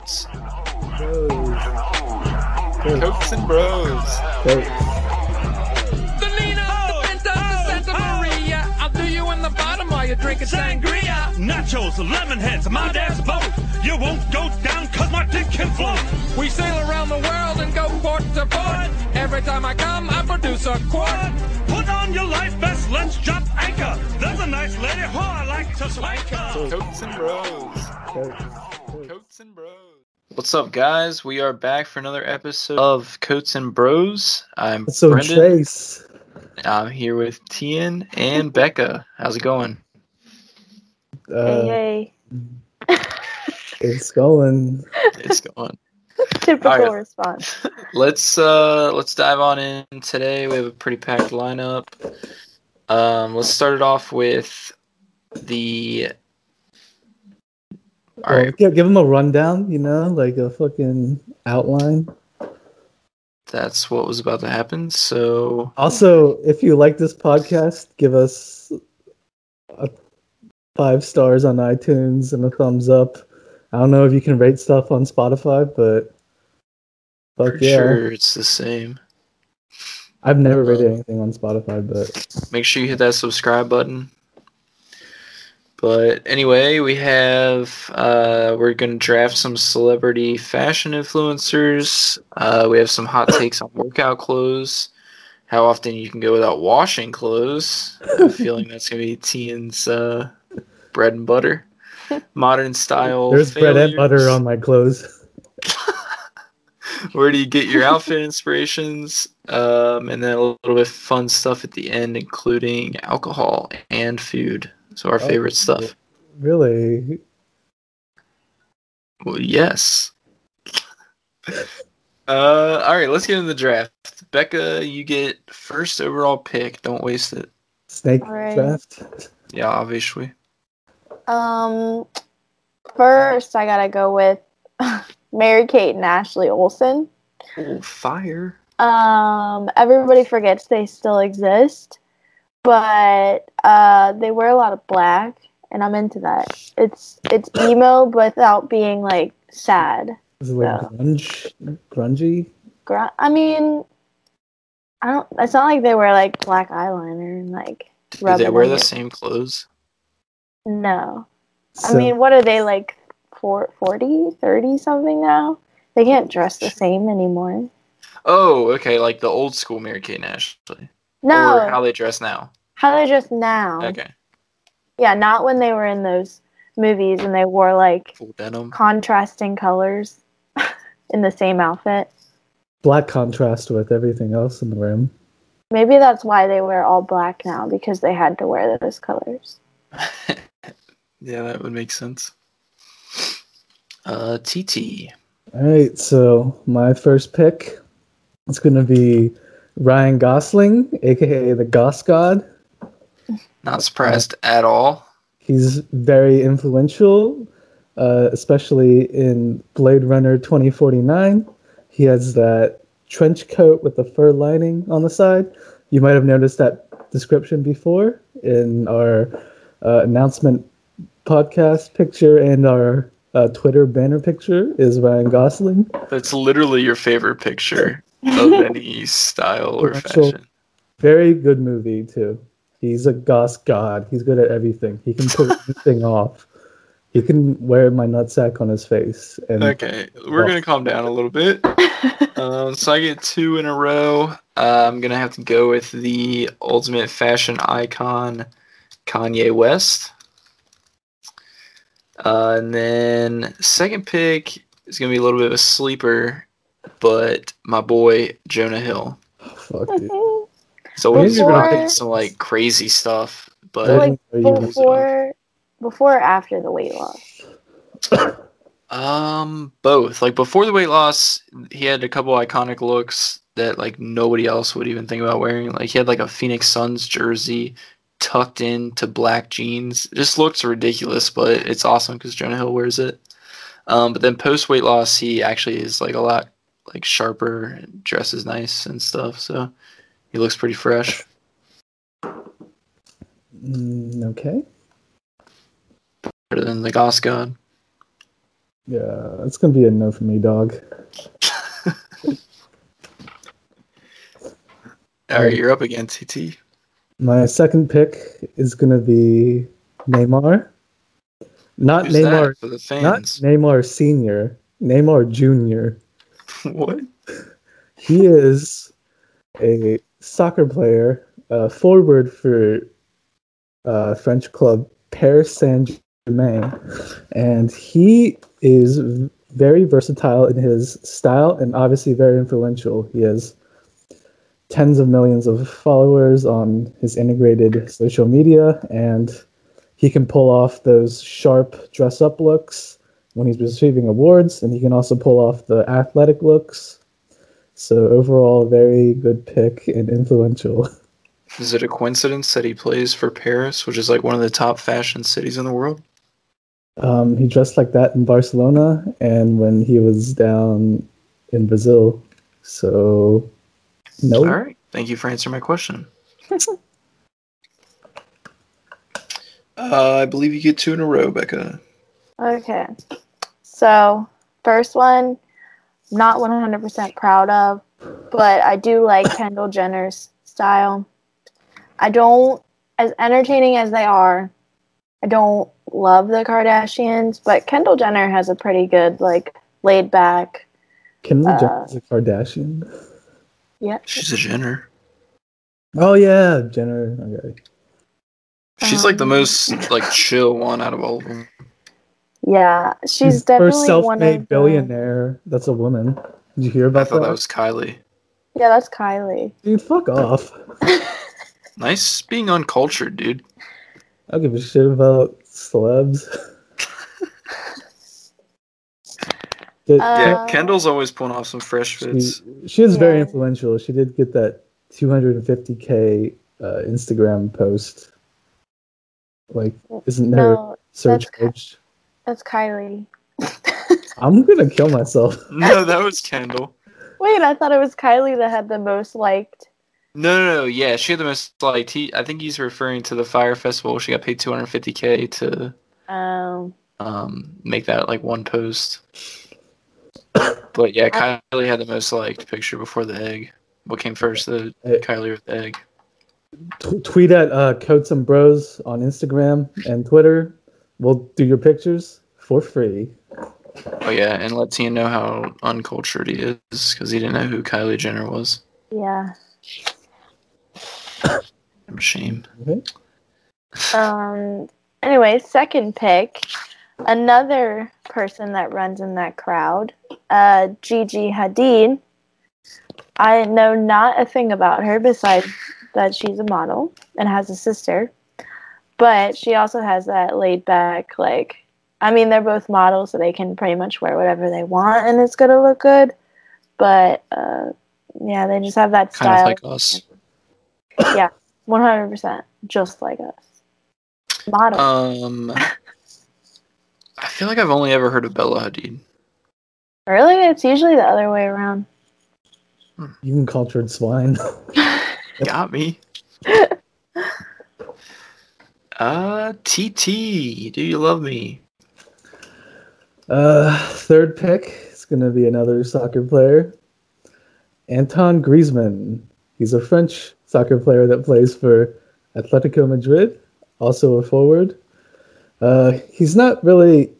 Bros. Bros. Coats and Bros. Coats. The Nina, the Pinta, the Santa Maria. I'll do you in the bottom while you're drinking sangria. Nachos, lemon heads, my dad's boat. You won't go down cause my dick can float. We sail around the world and go port to port. Every time I come, I produce a quart. Put on your life vest, let's jump anchor. There's a nice lady who I like to swank her. Coats and Bros. Coats. Coats and Bros. What's up, guys? We are back for another episode of Coats and Bros. I'm So Brendan. Trace. I'm here with Tian and Becca. How's it going? Uh, hey, It's going. It's going. Typical Alright. response. let's uh let's dive on in today. We have a pretty packed lineup. Um, let's start it off with the. All right, Give, give them a rundown, you know, like a fucking outline. that's what was about to happen. So Also, if you like this podcast, give us a five stars on iTunes and a thumbs up. I don't know if you can rate stuff on Spotify, but fuck yeah. sure it's the same. I've never rated anything on Spotify, but make sure you hit that subscribe button. But anyway, we have uh, we're gonna draft some celebrity fashion influencers. Uh, we have some hot takes on workout clothes. How often you can go without washing clothes? I have a feeling that's gonna be Tian's uh, bread and butter. Modern style. there's bread and butter on my clothes. Where do you get your outfit inspirations? Um, and then a little bit of fun stuff at the end, including alcohol and food. So our Oh, favorite stuff. Really? Well, yes. uh, all right, let's get into the draft. Becca, you get first overall pick. Don't waste it. Snake Alright. draft? Yeah, obviously. Um, first I gotta go with Mary Kate and Ashley Olsen. Oh, fire. Um, everybody forgets they still exist, but uh, they wear a lot of black, and I'm into that. It's it's emo, but without being like sad. Is it like Yeah. grunge? Grungy? Gra- I mean, I don't. It's not like they wear like black eyeliner and like. Do they wear the you. same clothes? No, I mean, what are they like? four- 40, 30 something now? They can't dress the same anymore. Oh, okay, like the old school Mary Kate and Ashley. No, Or how they dress now. how they dress now? Okay. Yeah, not when they were in those movies and they wore like Full denim. contrasting colors in the same outfit. black contrast with everything else in the room. Maybe that's why they wear all black now because they had to wear those colors. yeah, that would make sense. Uh, TT. All right, so my first pick is going to be Ryan Gosling, aka the Goss God. Not surprised at all. He's very influential, uh, especially in Blade Runner 2049. He has that trench coat with the fur lining on the side. You might have noticed that description before in our uh, announcement podcast picture and our uh, Twitter banner picture is Ryan Gosling. That's literally your favorite picture of any style or Actual- fashion. Very good movie too. He's a goss god. He's good at everything. He can pull anything off. He can wear my nutsack on his face. And Okay, we're gonna calm down a little bit. Um, so I get two in a row. Uh, I'm gonna have to go with the ultimate fashion icon, Kanye West. Uh, and then second pick is gonna be a little bit of a sleeper, but my boy Jonah Hill. fuck dude. He's always Maybe we're not- rocking some like crazy stuff, but didn't like know you were- before, before or after the weight loss. Um, both. Like before the weight loss, he had a couple iconic looks that like nobody else would even think about wearing. Like he had like a Phoenix Suns jersey tucked into black jeans. It just looks ridiculous, but it's awesome because Jonah Hill wears it. Um, but then post weight loss, he actually is like a lot like sharper and dresses nice and stuff. So he looks pretty fresh. Mm, okay. Better than the Goss God. Yeah, that's gonna be a no for me, dog. All right, you're up again, TT. My second pick is gonna be Neymar. Not Who's Neymar, for the not? Neymar Senior, Neymar Junior. what? He is a soccer player, forward for uh, French club Paris Saint Germain, and he is very versatile in his style and obviously very influential. He has tens of millions of followers on his integrated social media, and he can pull off those sharp dress up looks when he's receiving awards, and he can also pull off the athletic looks. So overall, very good pick and influential. Is it a coincidence that he plays for Paris, which is like one of the top fashion cities in the world? Um, he dressed like that in Barcelona and when he was down in Brazil. So, no. All right. Thank you for answering my question. uh, I believe you get two in a row, Becca. Okay. So, first one, not 100% proud of, but I do like Kendall Jenner's style. I don't, as entertaining as they are, I don't love the Kardashians, but Kendall Jenner has a pretty good, like, laid back. Kendall Uh, Jenner's a Kardashian. Yeah. She's a Jenner. Oh, yeah, Jenner. Okay. She's like the Um, most like chill one out of all of them. Yeah. She's First definitely one self-made of the- billionaire. That's a woman. Did you hear I about thought that? that was Kylie. Yeah, that's Kylie. Dude, fuck off. Nice being uncultured, dude. I don't give a shit about celebs. Did- Uh, Yeah, Kendall's always pulling off some fresh she, fits. she is very influential. She did get that 250k uh, Instagram post. Like, isn't there No, surcharge? That's Kylie. I'm gonna kill myself. No, that was Kendall. Wait, I thought it was Kylie that had the most liked. No, no, no. Yeah, she had the most liked. He, I think he's referring to the Fyre Festival. She got paid 250k to Um, um make that like one post. But yeah, Kylie had the most liked picture before the egg. What came first, the Hey. Kylie or the egg? T- tweet at uh, Coats and Bros on Instagram and Twitter. We'll do your pictures for free. Oh yeah, and let Tia know how uncultured he is because he didn't know who Kylie Jenner was. yeah. I'm ashamed. Okay. Um. Anyway, second pick, another person that runs in that crowd, uh, Gigi Hadid. I know not a thing about her besides that she's a model and has a sister, but she also has that laid back, like, I mean, they're both models, so they can pretty much wear whatever they want and it's gonna look good. But uh, yeah, they just have that style. Kind style. of like us. yeah, one hundred percent, just like us. Model. Um, I feel like I've only ever heard of Bella Hadid. Really? It's usually the other way around. You can cultured swine. Got me. Uh, TT, do you love me? Uh, third pick is going to be another soccer player, Anton Griezmann. He's a French soccer player that plays for Atletico Madrid, also a forward. Uh, he's not really,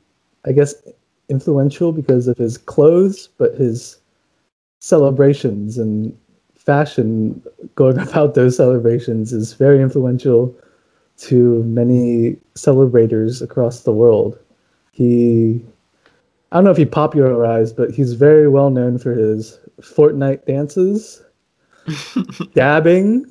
I guess, influential because of his clothes, but his celebrations and fashion going about those celebrations is very influential to many celebrators across the world. He I don't know if he popularized, but he's very well known for his Fortnite dances, dabbing,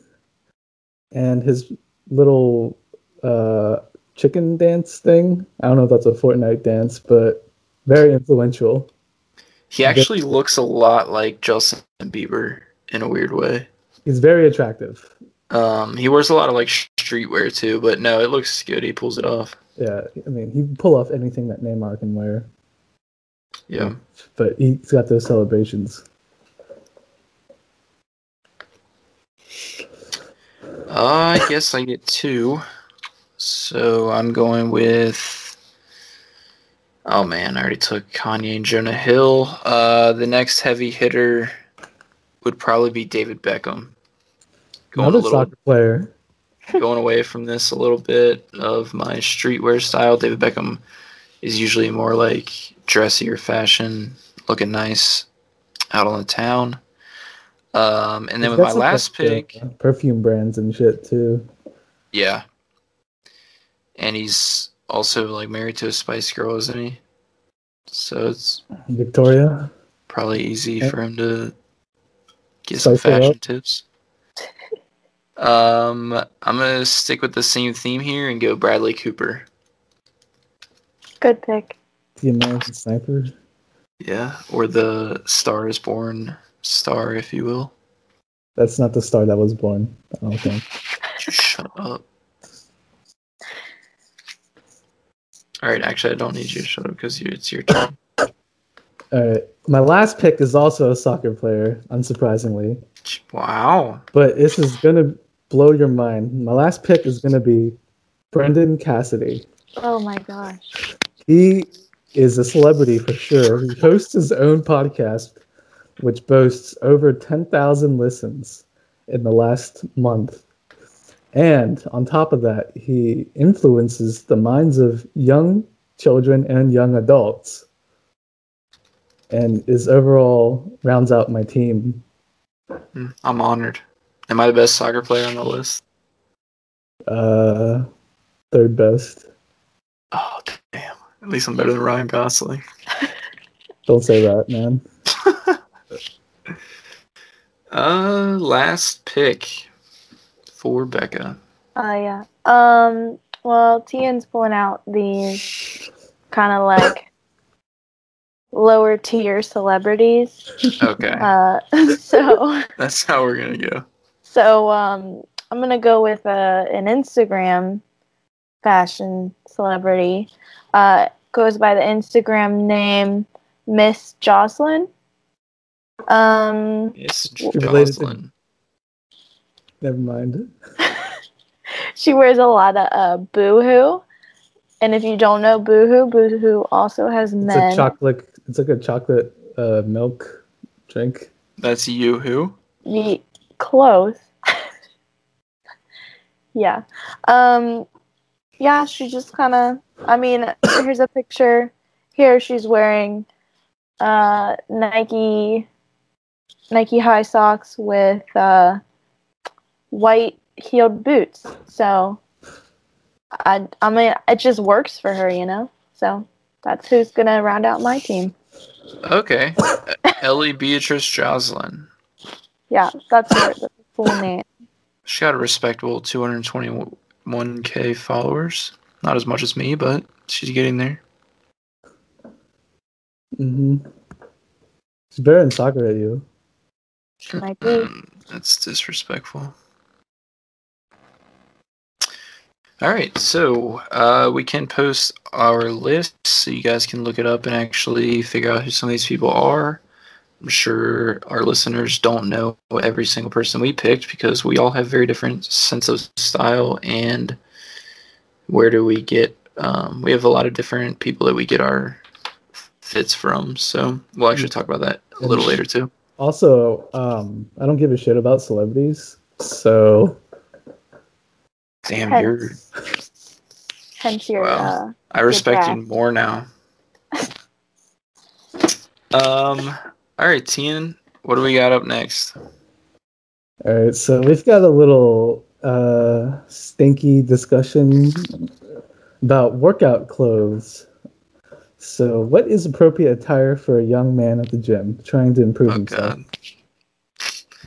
and his little uh, chicken dance thing. I don't know if that's a Fortnite dance, but very influential. He actually looks a lot like Justin Bieber in a weird way. He's very attractive. Um, he wears a lot of like streetwear too, but no, it looks good. He pulls it off. Yeah, I mean, he can pull off anything that Neymar can wear, Yeah. but he's got those celebrations. Uh, I guess I get two. So I'm going with Oh man, I already took Kanye and Jonah Hill. Uh, the next heavy hitter would probably be David Beckham. Going a Another little, soccer player. going away from this a little bit of my streetwear style. David Beckham is usually more like dressier fashion, looking nice out on the town. Um, and then with my last like, pick, perfume brands and shit too. yeah, and he's also like married to a Spice Girl, isn't he? So it's Victoria. probably easy Yeah. for him to get some Spice her fashion tips. Um, I'm gonna stick with the same theme here and go Bradley Cooper. Good pick. The American Sniper. Yeah, or the Star is Born star, if you will. That's not the star that was born. I don't think. Shut up. All right, actually, I don't need you to shut up because it's your turn. All right. My last pick is also a soccer player, unsurprisingly. Wow. But this is gonna blow your mind. My last pick is gonna be Brendan Cassidy. Oh my gosh. He is a celebrity for sure. He hosts his own podcast, which boasts over 10,000 listens in the last month. And on top of that, he influences the minds of young children and young adults. And is overall rounds out my team. Mm, I'm honored. Am I the best soccer player on the list? Uh, third best. Oh, damn. At least I'm better than Ryan Gosling. Don't say that, man. Uh, last pick for Becca. Oh yeah. Um. Well, Tian's pulling out these kind of like lower tier celebrities. Okay, Uh. So that's how we're gonna go. So um I'm gonna go with uh, an Instagram fashion celebrity. Uh, goes by the Instagram name Miss Jocelyn. Um. It's related to- Jocelyn. Never mind. she wears a lot of uh, boohoo. And if you don't know boohoo, boohoo also has It's men. a chocolate. It's like a chocolate uh, milk drink. That's you who? the clothes. Yeah. Um yeah, she just kind of I mean, here's a picture. Here she's wearing uh Nike Nike high socks with uh white heeled boots. So I I mean, it just works for her, you know. So that's who's going to round out my team. Okay. Ellie Beatrice Jocelyn. Yeah, that's her full name. She got a respectable 221k followers. Not as much as me, but she's getting there. She's better in soccer at you. She might be. Mm, That's disrespectful. All right, so uh, we can post our list so you guys can look it up and actually figure out who some of these people are. I'm sure our listeners don't know every single person we picked because we all have very different sense of style and where do we get. Um, we have a lot of different people that we get our fits from, so we'll actually talk about that a little later too. Also, um, I don't give a shit about celebrities, so Damn, Hence- you're Hence your Wow. uh, I respect you more now. um. All right, Tian. What do we got up next? all right. So we've got a little uh, stinky discussion about workout clothes. So, what is appropriate attire for a young man at the gym trying to improve Oh himself? God.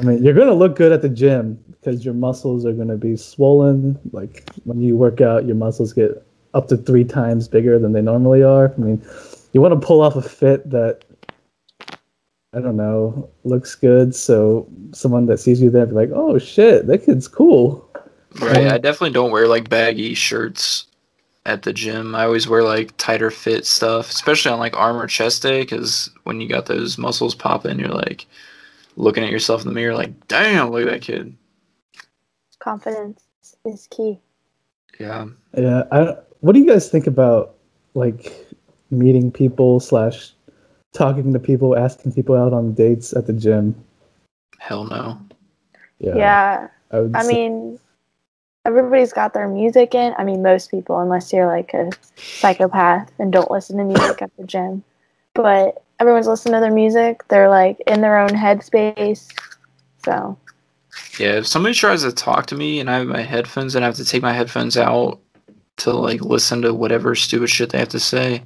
I mean, you're gonna look good at the gym because your muscles are gonna be swollen. Like when you work out, your muscles get up to three times bigger than they normally are. I mean, you want to pull off a fit that I don't know looks good, so someone that sees you there be like, "Oh shit, that kid's cool." Right. Yeah. I definitely don't wear like baggy shirts at the gym. I always wear like tighter fit stuff, especially on like arm or chest day, because when you got those muscles popping, you're like looking at yourself in the mirror, like, damn, look at that kid. confidence is key. Yeah. Yeah. I, what do you guys think about like meeting people slash talking to people, asking people out on dates at the gym. Hell no. Yeah. Yeah. I, I mean, everybody's got their music in. I mean, most people, unless you're like a psychopath and don't listen to music at the gym. But everyone's listening to their music. They're like in their own headspace. So, Yeah, if somebody tries to talk to me and I have my headphones and I have to take my headphones out to like listen to whatever stupid shit they have to say,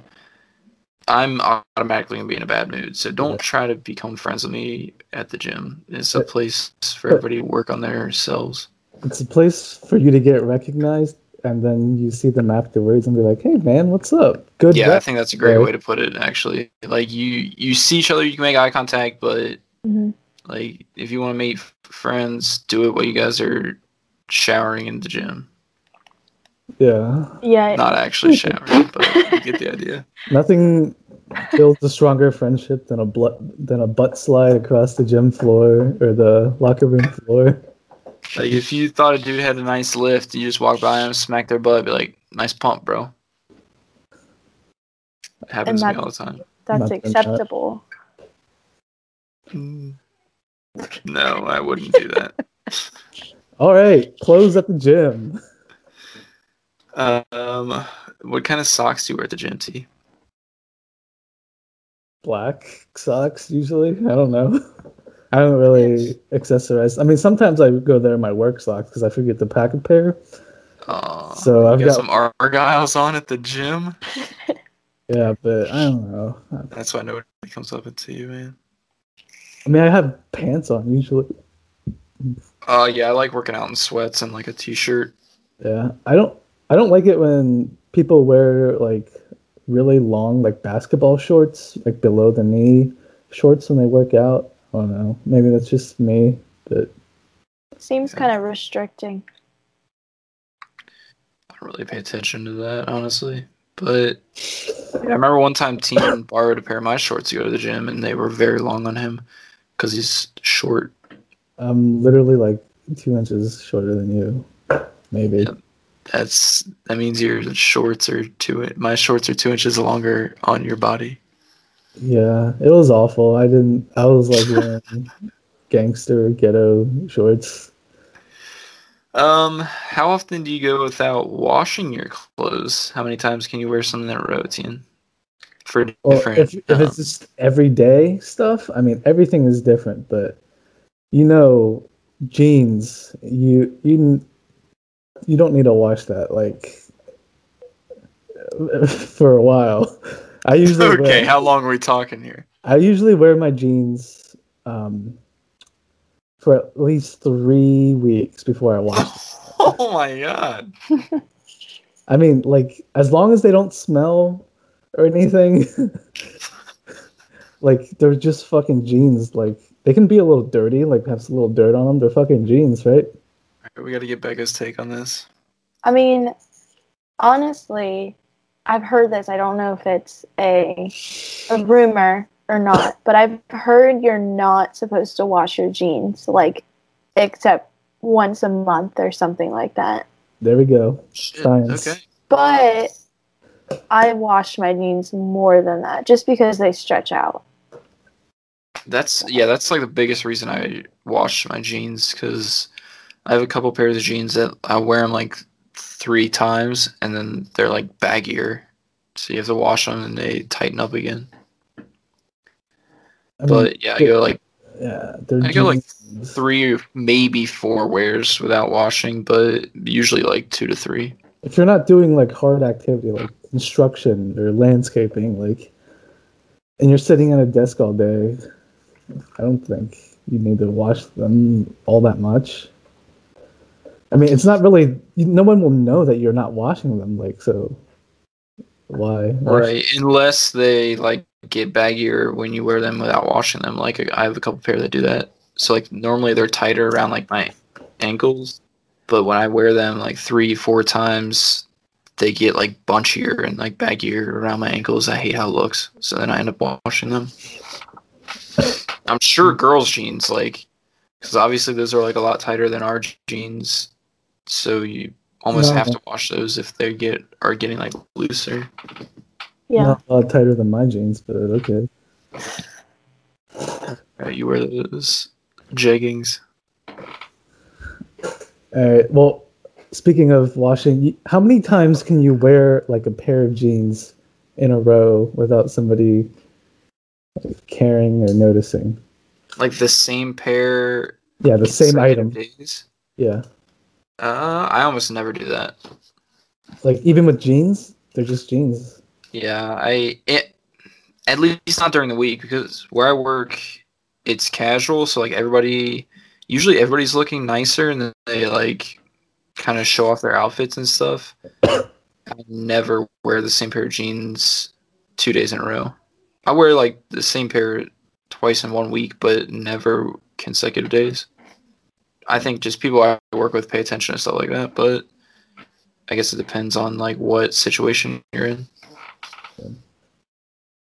I'm automatically gonna be in a bad mood. So don't try to become friends with me at the gym. It's a place for everybody to work on their selves. it's a place for you to get recognized, and then you see them afterwards and be like, "Hey, man, what's up? Good." Yeah, I think that's a great Right. way to put it. Actually, like you you see each other, you can make eye contact, but mhm. like if you want to make f- friends, do it while you guys are showering in the gym. Yeah. yeah. Not actually showering, but you get the idea. Nothing builds a stronger friendship than a bl- than a butt slide across the gym floor or the locker room floor. Like if you thought a dude had a nice lift, you just walk by him, smack their butt, be like, "Nice pump, bro." It happens to me all the time. That's acceptable. Mm. No, I wouldn't do that. All right, close at the gym. Um, what kind of socks do you wear at the gym, T? Black socks usually. I don't know. I don't really accessorize. I mean, sometimes I go there in my work socks because I forget to pack a pair. Uh, So I've got, got- some argyles on at the gym. Yeah, but I don't know. That's why nobody comes up to you, man. I mean, I have pants on usually. Uh, yeah, I like working out in sweats and like a t-shirt. Yeah, I don't. I don't like it when people wear like really long like basketball shorts, like below the knee shorts when they work out. I don't know. Maybe that's just me, but Seems kind of restricting. I don't really pay attention to that, honestly. But yeah, I remember one time Teen borrowed a pair of my shorts to go to the gym, and they were very long on him because he's short. I'm literally like two inches shorter than you. Maybe. Yep. That's that means your shorts are two. My shorts are two inches longer on your body. Yeah, it was awful. I didn't. I was like wearing gangster ghetto shorts. Um, how often do you go without washing your clothes? How many times can you wear something in a row, For Well, different. if if um, it's just everyday stuff, I mean everything is different. But you know, jeans, you you you don't need to wash that like for a while. I usually okay, wear, how long are we talking here? I usually wear my jeans um, for at least three weeks before I wash. Oh my god. I mean, like as long as they don't smell or anything, like they're just fucking jeans. Like they can be a little dirty, like have a little dirt on them. They're fucking jeans, right? Alright, we got to get Becca's take on this. I mean, honestly, I've heard this. I don't know if it's a a rumor or not, but I've heard you're not supposed to wash your jeans like except once a month or something like that. There we go. Shit. Science. Okay. But I wash my jeans more than that just because they stretch out. That's yeah. That's like the biggest reason I wash my jeans because I have a couple pairs of jeans that I wear them like three times and then they're like baggier, so you have to wash them and they tighten up again. I mean, But yeah, I go like yeah, I go, like, three or maybe four wears without washing, but usually like two to three. if you're not doing like hard activity like construction or landscaping, like, and you're sitting at a desk all day, I don't think you need to wash them all that much. I mean, it's not really. No one will know that you're not washing them. Like, so why? Right, unless they like get baggier when you wear them without washing them. Like I have a couple pair that do that. So like normally they're tighter around like my ankles, but when I wear them like three, four times, they get like bunchier and like baggier around my ankles. I hate how it looks. So then I end up washing them. I'm sure girls' jeans like, because obviously those are like a lot tighter than our jeans. So you almost No. have to wash those if they get are getting like looser. Yeah. Not a lot tighter than my jeans, but okay. Uh, you wear those jeggings. All right. Well, speaking of washing, how many times can you wear like a pair of jeans in a row without somebody like, caring or noticing? Like the same pair. Yeah, the same item. Days. Yeah. Uh, I almost never do that. Like even with jeans, they're just jeans. Yeah, I it at least not during the week because where I work, it's casual. So like everybody, usually everybody's looking nicer and then they like kind of show off their outfits and stuff. I never wear the same pair of jeans two days in a row. I wear like the same pair twice in one week, but never consecutive days. I think just people I work with pay attention to stuff like that, but I guess it depends on like what situation you're in.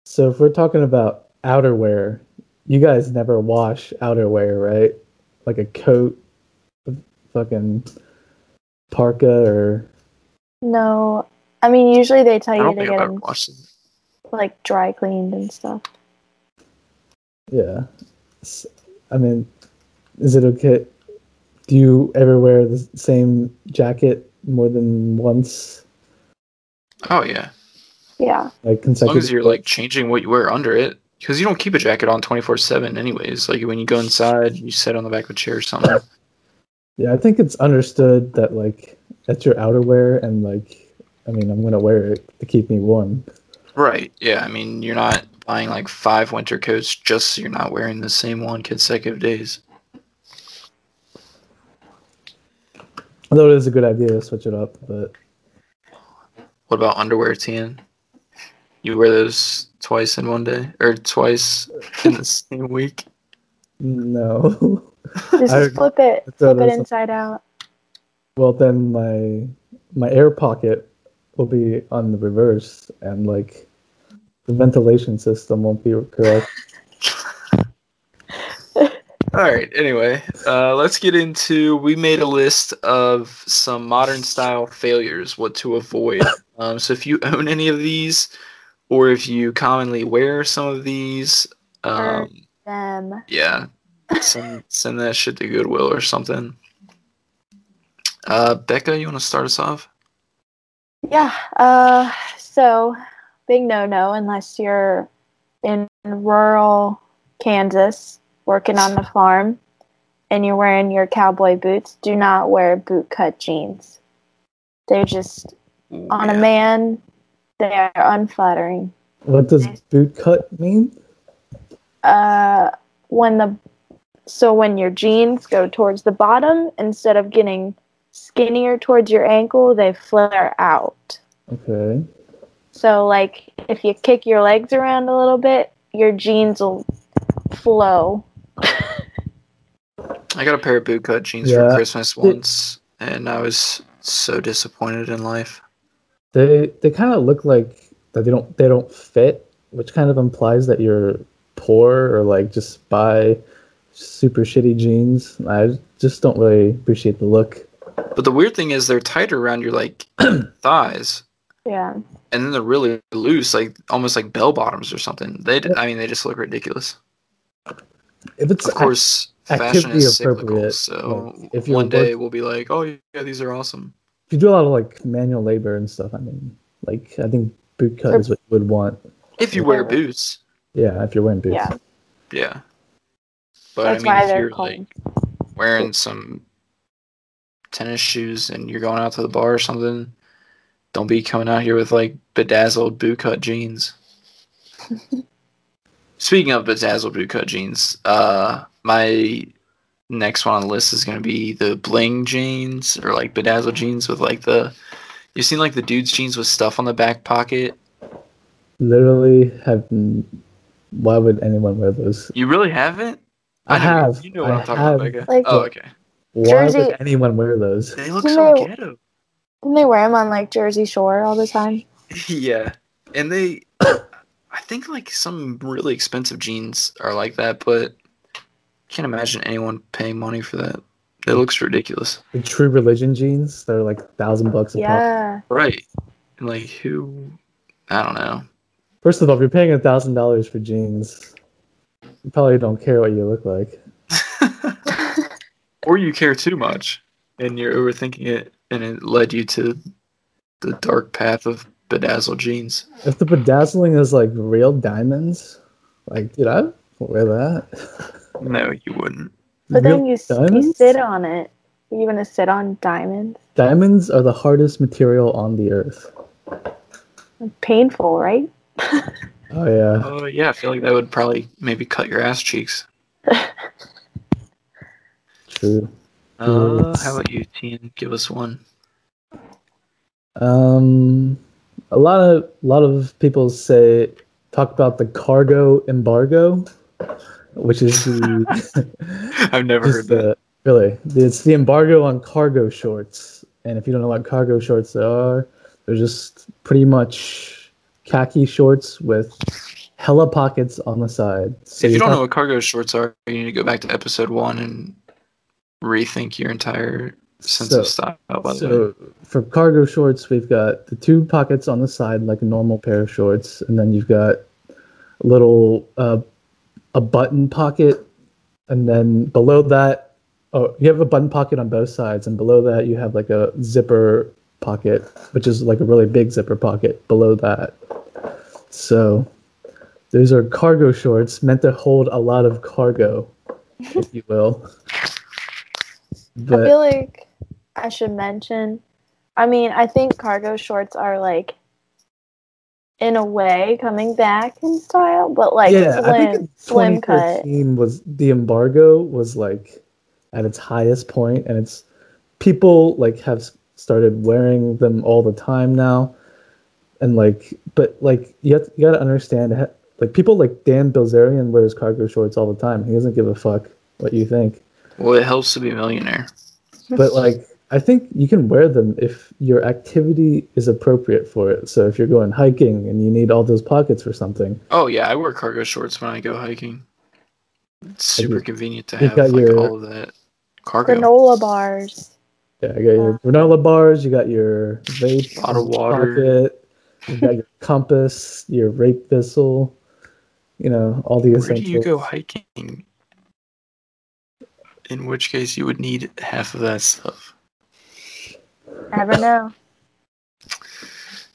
So if we're talking about outerwear, you guys never wash outerwear, right? Like a coat, a fucking parka, or No. I mean, usually they tell you to get I've them like dry cleaned and stuff. yeah. I mean, is it okay? Do you ever wear the same jacket more than once, Oh yeah, Yeah. like as long as you're like changing what you wear under it, because you don't keep a jacket on twenty four seven anyways. Like when you go inside, you sit on the back of a chair or something. Yeah, I think it's understood that like that's your outerwear, and like, I mean, I'm gonna wear it to keep me warm. right? Yeah. I mean, you're not buying like five winter coats just so you're not wearing the same one consecutive days. Although it is a good idea to switch it up, but What about underwear, Tian? You wear those twice in one day or twice in the same week? no. Just I- flip it, flip it it inside out. Well, then my my air pocket will be on the reverse, and like the ventilation system won't be correct. All right. Anyway, uh, let's get into. We made a list of some modern style failures, what to avoid. Um, so if you own any of these, or if you commonly wear some of these, um, Them. yeah, send send that shit to Goodwill or something. Uh, Becca, you want to start us off? Yeah. Uh, so big no no unless you're in rural Kansas working on the farm and you're wearing your cowboy boots. Do not wear boot cut jeans. They're just Ooh, on a man. They are unflattering. What does boot cut mean? Uh, when the so when your jeans go towards the bottom instead of getting skinnier towards your ankle, they flare out. Okay. So like if you kick your legs around a little bit, your jeans will flow. I got a pair of bootcut jeans Yeah. for Christmas once, and I was so disappointed in life. They they kind of look like that they don't they don't fit, which kind of implies that you're poor or like just buy super shitty jeans. I just don't really appreciate the look. But the weird thing is they're tighter around your like thighs, Yeah. and then they're really loose, like almost like bell bottoms or something. They, I mean, they just look ridiculous. If it's Of course, fashion activity is cyclical, appropriate, so like, if one day work- we'll be like, "Oh yeah, these are awesome." if you do a lot of like manual labor and stuff, I mean, like I think boot cut is what you would want. If you wear boots, Yeah, if you're wearing boots. Yeah. yeah. But That's I mean, if you're called. like wearing some tennis shoes and you're going out to the bar or something, don't be coming out here with like bedazzled bootcut jeans. Speaking of bedazzled bootcut jeans, uh, my next one on the list is going to be the bling jeans or like bedazzled jeans with like the. You've seen like the dude's jeans with stuff on the back pocket. Literally have. n- Why would anyone wear those? You really haven't? I know- have. You know what I I am talking have. about, Becca. Like- oh, okay. Why Jersey- would anyone wear those? They look You so know- ghetto. Didn't they wear them on like Jersey Shore all the time? yeah, and they, I think like some really expensive jeans are like that, but can't imagine anyone paying money for that. It looks ridiculous, The True Religion jeans, they're like thousand bucks a pop. Right? And like who, I don't know. First of all, if you're paying a thousand dollars for jeans, you probably don't care what you look like. or you care too much and you're overthinking it and it led you to the dark path of bedazzled jeans. If the bedazzling is like real diamonds, like dude, I won't wear that. No, you wouldn't. But Real then you, s- you sit on it. Are you gonna sit on diamonds? Diamonds are the hardest material on the earth. Painful, right? Oh yeah. Oh yeah, I feel like that would probably maybe cut your ass cheeks. True. Uh, how about you, Tien? Give us one. Um, a lot of a lot of people say talk about the cargo embargo, which is the I've never heard that. the really it's the embargo on cargo shorts. And if you don't know what cargo shorts are, they're just pretty much khaki shorts with hella pockets on the side. So If you don't know what cargo shorts are, you need to go back to episode one and rethink your entire sense So- of style. By the way, So for cargo shorts, we've got the two pockets on the side, like a normal pair of shorts, and then you've got a little uh, a button pocket, and then below that, oh, you have a button pocket on both sides, and below that you have like a zipper pocket, which is like a really big zipper pocket below that. So those are cargo shorts meant to hold a lot of cargo, if you will. But, I feel like I should mention. I mean, I think cargo shorts are like, in a way, coming back in style, but like yeah, I think slim, cut. 2013 was the embargo was like at its highest point, and it's people like have started wearing them all the time now, and like, but like you have, you got to understand, like people like Dan Bilzerian wears cargo shorts all the time. He doesn't give a fuck what you think, well, it helps to be a millionaire. but like. I think you can wear them if your activity is appropriate for it. So if you're going hiking and you need all those pockets for something, Oh yeah, I wear cargo shorts when I go hiking. It's super convenient to have got like your- all of that cargo. Granola bars. Yeah, you got your granola bars, you got your vape Bottled water. pocket, you got your compass, your rape thistle, you know, all the Where essentials. do you go hiking? In which case, you would need half of that stuff. Never know.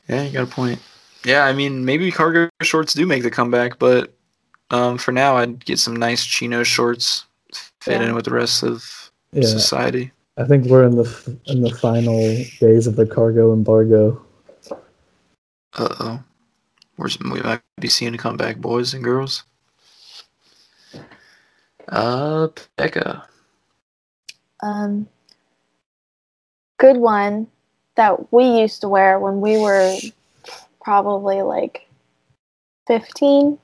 Yeah, you got a point. Yeah, I mean, maybe cargo shorts do make the comeback, but um, for now, I'd get some nice chino shorts, fit Yeah. in with the rest of Yeah, society. I think we're in the f- in the final days of the cargo embargo. Uh oh, Where's we might be seeing a comeback, boys and girls. Uh, Becca. Um, good one that we used to wear when we were probably like 15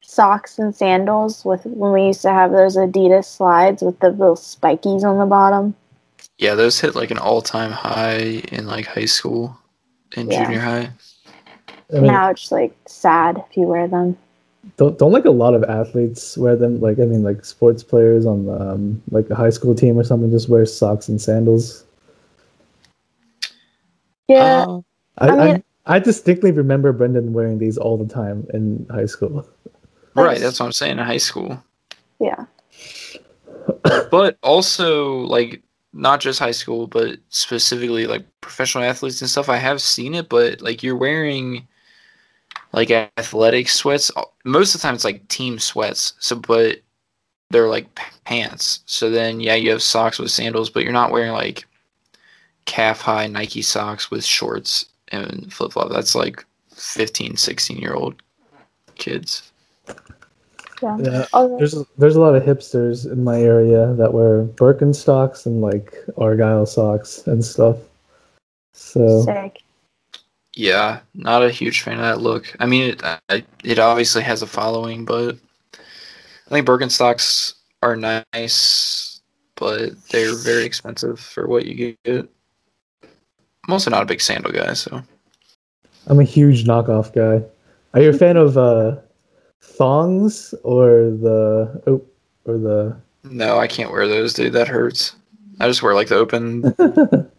socks and sandals with when we used to have those Adidas slides with the little spikies on the bottom. Yeah, those hit like an all-time high in like high school and Yeah. junior high. I mean, now it's like sad if you wear them. don't don't like a lot of athletes wear them. Like I mean, like sports players on um, like a high school team or something just wear socks and sandals. Yeah, Uh, I I mean- I, I distinctly remember Brendan wearing these all the time in high school. right, that's what I'm saying. In high school, yeah. but also like not just high school, but specifically like professional athletes and stuff. I have seen it, but like you're wearing like athletic sweats. Most of the time, it's like team sweats. So, but they're like pants. So then, yeah, you have socks with sandals, but you're not wearing like calf high Nike socks with shorts and flip flop. That's like 15, 16 year old kids. Yeah. Yeah, there's there's a lot of hipsters in my area that wear Birkenstocks and like Argyle socks and stuff. So sick. Yeah, not a huge fan of that look. I mean, it I, it obviously has a following, but I think Birkenstocks are nice, but they're very expensive for what you get. I'm also not a big sandal guy, so I'm a huge knockoff guy. Are you a fan of uh, thongs or the oh, or the? no, I can't wear those, dude. That hurts. I just wear like the open.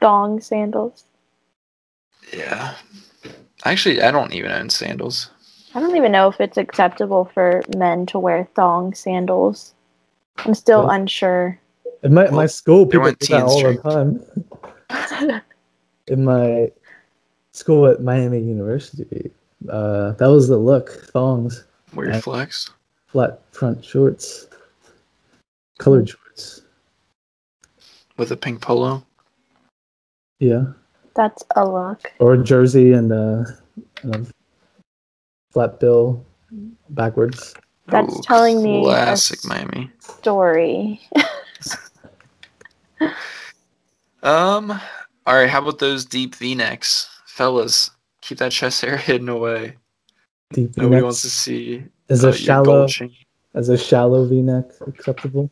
thong sandals. yeah, Actually, I don't even own sandals. I don't even know if it's acceptable for men to wear thong sandals. I'm still Well, unsure. In my, my school, people went do that all the time. In my school at Miami University, uh, that was the look: thongs, Wear your flex. flat front shorts, colored shorts. with a pink polo. Yeah, That's a look. or a jersey and uh, and a flat bill backwards. That's telling me classic Miami. Story. Um. All right. How about those deep V-necks, fellas? Keep that chest hair hidden away. Deep Nobody V-necks. wants to see. Is uh, a shallow gold as a shallow V-neck acceptable?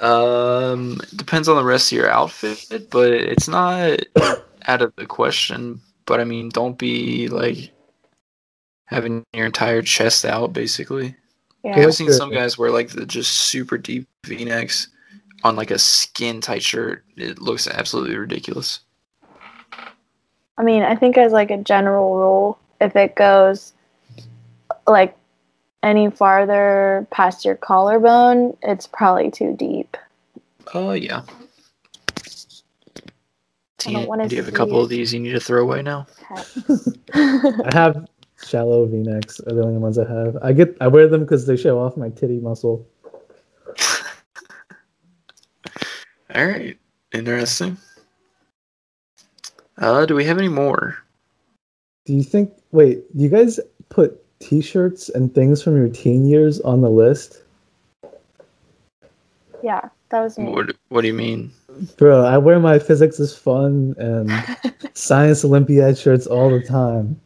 Um, depends on the rest of your outfit, but it's not out of the question. But I mean, don't be like having your entire chest out, basically. Yeah. I've seen some guys wear like the just super deep V-necks on like a skin tight shirt. It looks absolutely ridiculous. I mean, I think as like a general rule, if it goes like any farther past your collarbone, it's probably too deep. Oh yeah. Don't do you have a couple it. of these you need to throw away now? I have shallow V-necks are the only ones I have. I get I wear them because they show off my titty muscle. All right, interesting. Uh, do we have any more? Do you think? Wait, do you guys put T-shirts and things from your teen years on the list? yeah, that was me. What What do you mean? Bro, I wear my physics is fun and science Olympiad shirts all the time.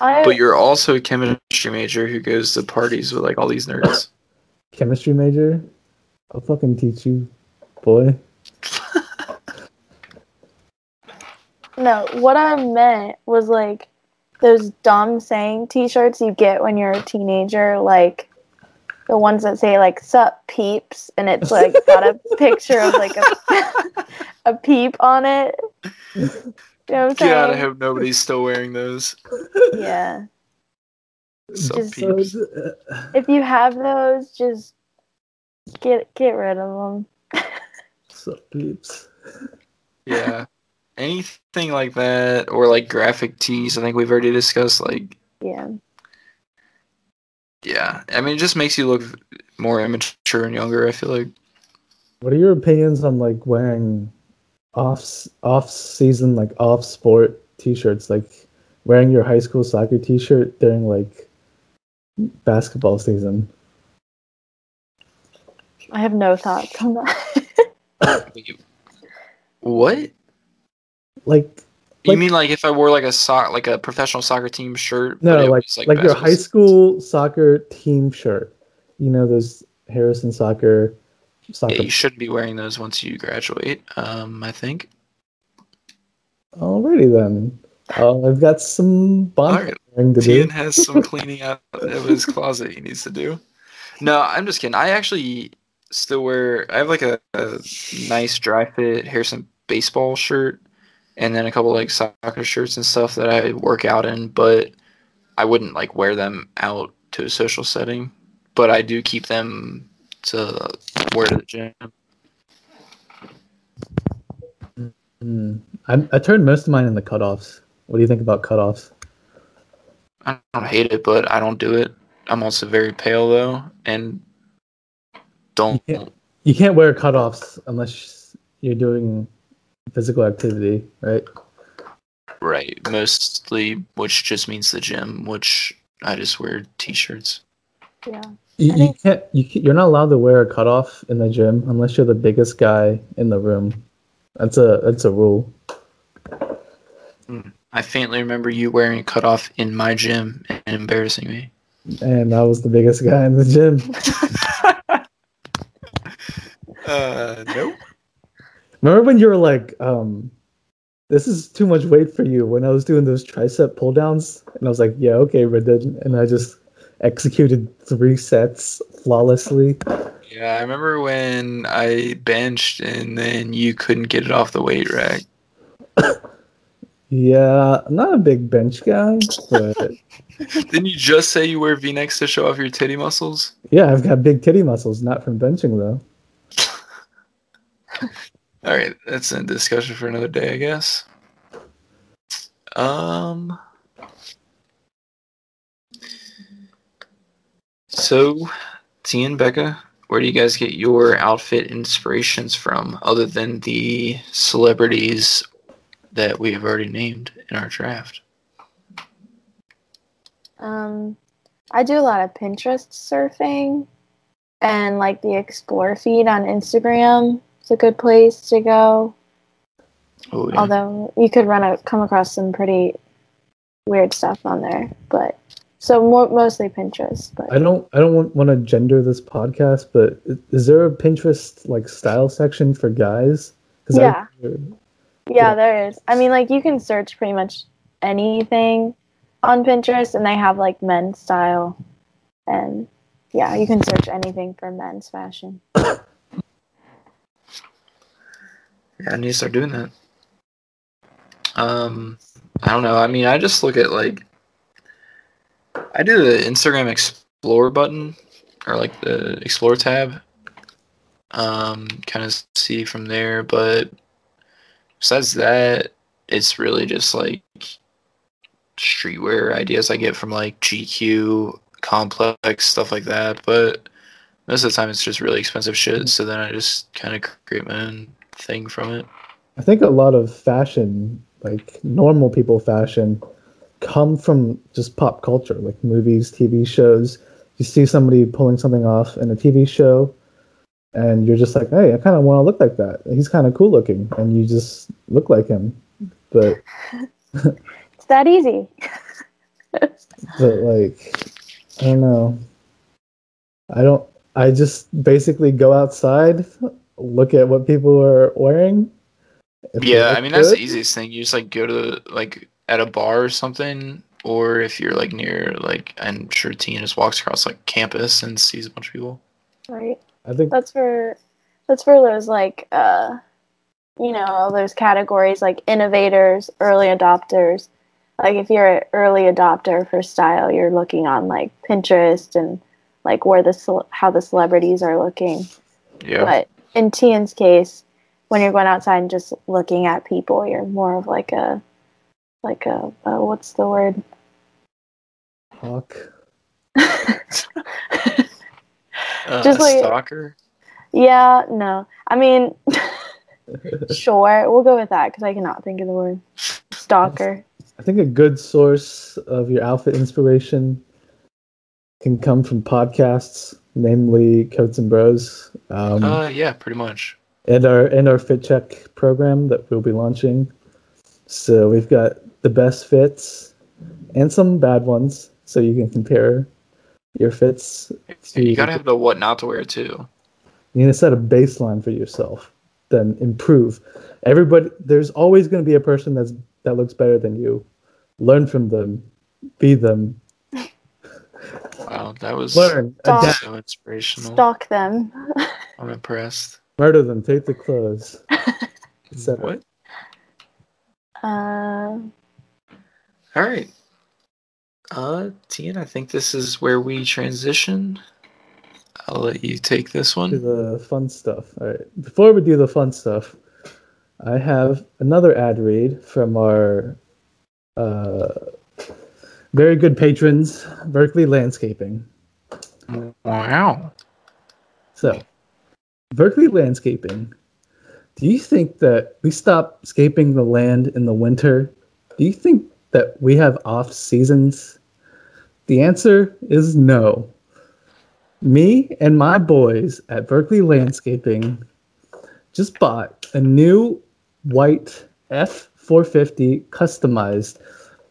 I, But you're also a chemistry major who goes to parties with like all these nerds. Chemistry major? I'll fucking teach you, boy. no, what I meant was like those dumb saying T-shirts you get when you're a teenager, like the ones that say like "sup peeps" and it's like got a picture of like a a peep on it. You know what I'm? God, I hope nobody's still wearing those. Yeah. So Just- peeps. If you have those, just get get rid of them. Sup, peeps. Yeah. Anything like that, or like graphic tees. I think we've already discussed. Like, Yeah. yeah. I mean, it just makes you look more immature and younger. I feel like. What are your opinions on like wearing off off season like off sport T-shirts, like wearing your high school soccer T-shirt during like basketball season? I have no thoughts on that. What? Like You mean like if I wore like a sock, like a professional soccer team shirt? no, like was, like, your high school soccer team shirt. You know those Harrison soccer soccer. Yeah, you shouldn't be wearing those once you graduate. Um, I think. Alrighty then. Uh, I've got some bond Alright. to do. Tian has some cleaning out of his closet he needs to do. No, I'm just kidding. I actually still wear. I have like a, a nice dry fit Harrison baseball shirt, and then a couple like soccer shirts and stuff that I work out in. But I wouldn't like wear them out to a social setting. But I do keep them to wear to the gym. Mm. I, I turned most of mine in the cutoffs. What do you think about cutoffs? I don't hate it, but I don't do it. I'm also very pale though, and don't. Yeah. You can't wear cutoffs unless you're doing physical activity, right? Right, mostly, which just means the gym, which I just wear t-shirts. yeah. You, you can't. You can't, you're not allowed to wear a cutoff in the gym unless you're the biggest guy in the room. That's a that's a rule. Hmm. I faintly remember you wearing a cutoff in my gym and embarrassing me. And I was the biggest guy in the gym. Uh, nope. Remember when you were like, um, "This is too much weight for you"? When I was doing those tricep pull downs, and I was like, "Yeah, okay, Redden," and I just executed three sets flawlessly. Yeah, I remember when I benched and then you couldn't get it off the weight rack. Yeah, I'm not a big bench guy, but Didn't you just say you wear V-necks to show off your titty muscles? yeah, I've got big titty muscles, not from benching though. All right, that's a discussion for another day, I guess. Um. So, T and Becca, where do you guys get your outfit inspirations from, other than the celebrities that we have already named in our draft? Um, I do a lot of Pinterest surfing, and like the explore feed on Instagram. It's a good place to go. Oh, yeah. Although you could run a come across some pretty weird stuff on there, but so more mostly Pinterest. But I don't I don't want, want to gender this podcast, but is there a Pinterest like style section for guys? 'Cause I- Yeah. yeah, there is. I mean, like you can search pretty much anything on Pinterest, and they have like men's style, and yeah, you can search anything for men's fashion. Yeah, I need to start doing that. Um, I don't know. I mean, I just look at like, I do the Instagram Explore button or like the Explore tab. Um, kind of see from there, but besides that, it's really just like streetwear ideas I get from like GQ, Complex, stuff like that. But most of the time, it's just really expensive shit. So then I just kind of create my own thing from it. I think a lot of fashion, like normal people fashion, come from just pop culture, like movies, TV shows. You see somebody pulling something off in a TV show, and you're just like, hey, I kind of want to look like that. He's kind of cool looking, and you just look like him. But It's that easy. but like, I don't know. I don't. I just basically go outside, look at what people are wearing. If Yeah, I look mean that's the easiest thing. You just like go to like at a bar or something, or if you're like near like I'm sure Tina just walks across like campus and sees a bunch of people. Right. I think That's for that's for those like uh you know, all those categories like innovators, early adopters. Like if you're an early adopter for style, you're looking on like Pinterest and like where the cel- how the celebrities are looking. Yeah, But in Tian's case, when you're going outside and just looking at people, you're more of like a like a uh, what's the word? Hawk. uh, just a like- stalker. Yeah, no. I mean, sure, we'll go with that because I cannot think of the word stalker. I think a good source of your outfit inspiration can come from podcasts, namely Coats and Bros, um, Uh, yeah, pretty much. and our and our Fit Check program that we'll be launching. So we've got the best fits and some bad ones, so you can compare your fits. To, You gotta have the what not to wear too. you need to set a baseline for yourself, then improve. Everybody, there's always going to be a person that's that looks better than you. Learn from them, be them, Wow, that was learn, Stop. adapt, so inspirational. Stalk them. I'm impressed. murder them, take the clothes. etc. What? Uh, All right. Uh, Tian, I think this is where we transition. I'll let you take this To one. the fun stuff. All right. Before we do the fun stuff, I have another ad read from our uh, very good patrons, Berkeley Landscaping. Wow. So, Berkeley Landscaping, do you think that we stop scaping the land in the winter? Do you think that we have off seasons? The answer is no. Me and my boys at Berkeley Landscaping just bought a new white F450 customized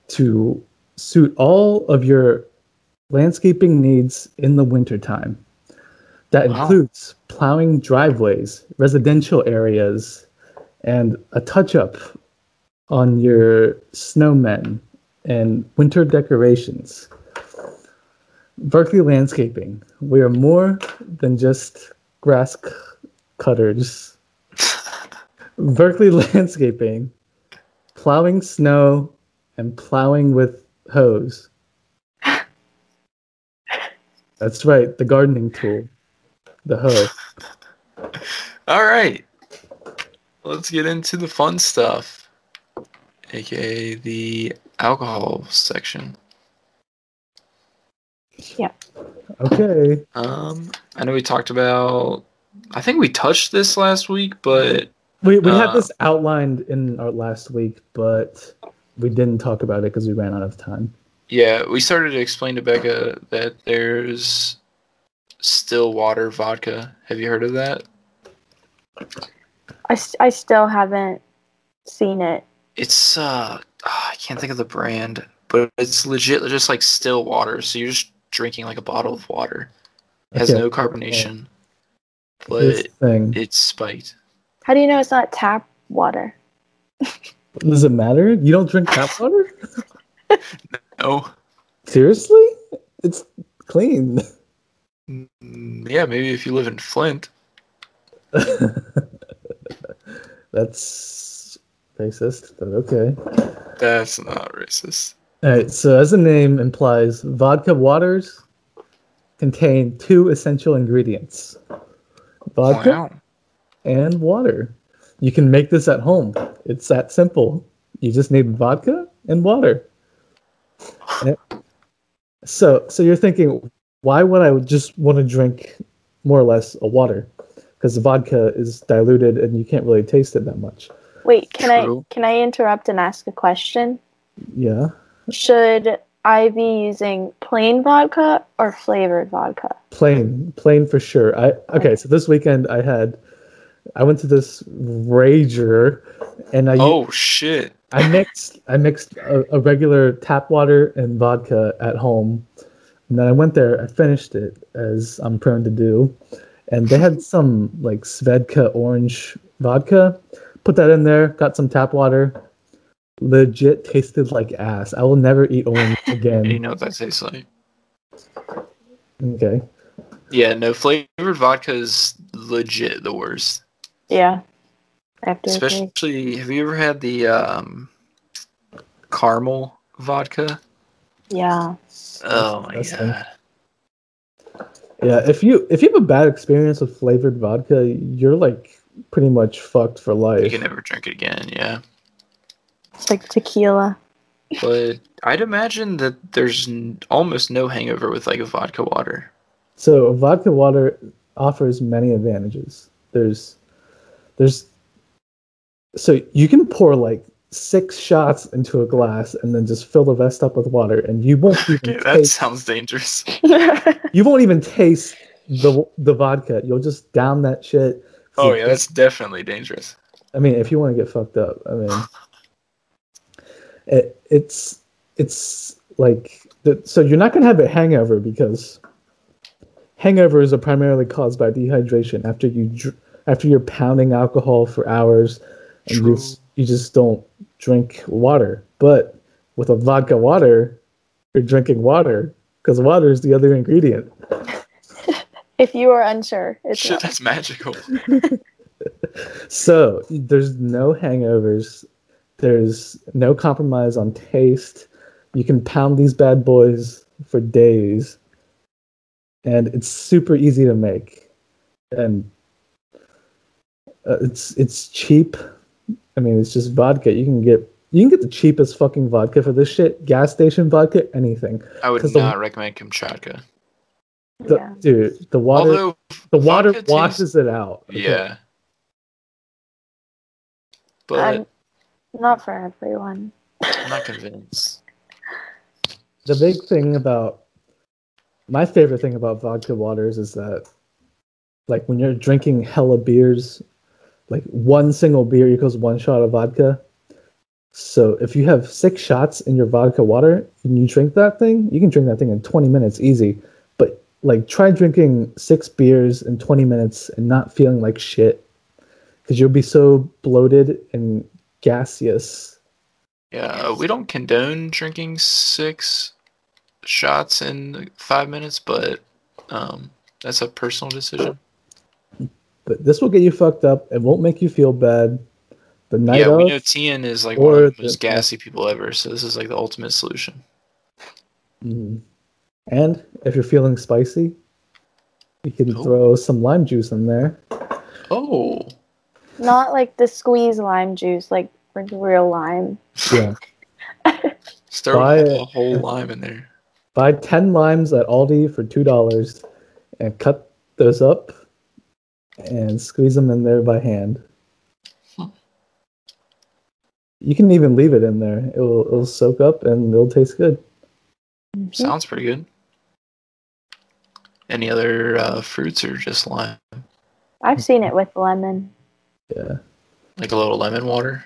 to suit all of your landscaping needs in the wintertime. That Wow. includes plowing driveways, residential areas, and a touch up on your snowmen and winter decorations. Berkeley Landscaping, we are more than just grass c- cutters. Berkeley Landscaping plowing snow and plowing with hose. That's right, the gardening tool, the hoe. All right. Let's get into the fun stuff, aka the alcohol section. Yeah. Okay. Um, I know we talked about. I think we touched this last week, but We we had Uh, this outlined in our last week, but we didn't talk about it because we ran out of time. yeah, we started to explain to Becca that there's still water vodka. Have you heard of that? I, st- I still haven't seen it. It's uh, ah, I can't think of the brand, but it's legit just like still water. So you're just drinking like a bottle of water. It has Okay. no carbonation, Here's but thing. it's spiked. How do you know it's not tap water? Does it matter? You don't drink tap water? no. Seriously? It's clean. mm, yeah, maybe if you live in Flint. That's racist, but okay. That's not racist. All right, so as the name implies, vodka waters contain two essential ingredients vodka Wow. and water. You can make this at home. It's that simple. You just need vodka and water. Yep. So, so you're thinking, why would I just want to drink more or less a water? Because the vodka is diluted and you can't really taste it that much. Wait, can True. I can I interrupt and ask a question? Yeah, Should I be using plain vodka or flavored vodka? plain, plain for sure. I okay. So this weekend I had, I went to this rager, and I Oh shit. I mixed I mixed a, a regular tap water and vodka at home, and then I went there. I finished it as I'm prone to do, and they had some like Svedka orange vodka. Put that in there. Got some tap water. Legit tasted like ass. I will never eat orange again. You know what that tastes like. Okay. Yeah, no flavored vodka is legit the worst. Yeah. I have to agree. Especially, have you ever had the um, caramel vodka? Yeah. Oh my disgusting. god. Yeah. If you if you have a bad experience with flavored vodka, you're like pretty much fucked for life. You can never drink it again, yeah. It's like tequila. But I'd imagine that there's n- almost no hangover with like a vodka water. So vodka water offers many advantages. There's there's so you can pour like six shots into a glass and then just fill the vest up with water and you won't even Okay, that taste sounds dangerous. you won't even taste the the vodka. You'll just down that shit. Oh yeah, that's definitely dangerous. I mean, if you want to get fucked up, I mean, it, it's it's like the, so you're not gonna have a hangover because hangovers are primarily caused by dehydration after you dr- after you're pounding alcohol for hours and you just, you just don't drink water. But with a vodka water, you're drinking water because water is the other ingredient. if you are unsure, it's Shit, not. that's magical. So there's no hangovers. There's no compromise on taste. You can pound these bad boys for days, and it's super easy to make. And uh, it's it's cheap. I mean, it's just vodka. You can get you can get the cheapest fucking vodka for this shit. Gas station vodka, anything. I would 'Cause the- not recommend Kamchatka. The, Yeah. Dude, the water Although the water tastes- washes it out. okay? Yeah. But Um, not for everyone. I'm not convinced. the big thing about my favorite thing about vodka waters is that like when you're drinking hella beers like one single beer equals one shot of vodka. So if you have six shots in your vodka water and you drink that thing you can drink that thing in 20 minutes easy. But like try drinking six beers in 20 minutes and not feeling like shit because you'll be so bloated and gaseous. Yeah, we don't condone drinking six shots in five minutes, but um, that's a personal decision. But this will get you fucked up. It won't make you feel bad. the night yeah, of. we know Tien is like one of the the- most gassy people ever, so this is like the ultimate solution. Mhm. And if you're feeling spicy, you can Oh. throw some lime juice in there. Oh, Not like the squeeze lime juice, like like real lime. Yeah. just throw Buy a whole lime in there. Buy 10 limes at Aldi for $2 and cut those up and squeeze them in there by hand. You can even leave it in there. It will it'll soak up and it'll taste good. Sounds pretty good. Any other uh, fruits or just lime? I've seen it with lemon. Yeah. Like a little lemon water?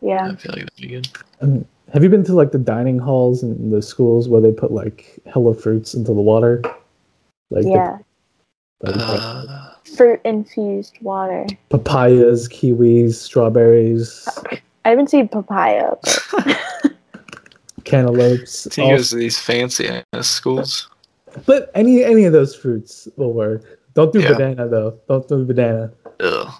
Yeah. I feel like that'd be good. Um, have you been to like the dining halls and the schools where they put like hella fruits into the water? Like Yeah. Like, Uh, Fruit infused water. papayas, kiwis, strawberries, I haven't seen papaya, but cantaloupes. Tien all- goes to these fancy ass schools. but any any of those fruits will work. Don't do Yeah. banana though. Don't do banana. Ugh.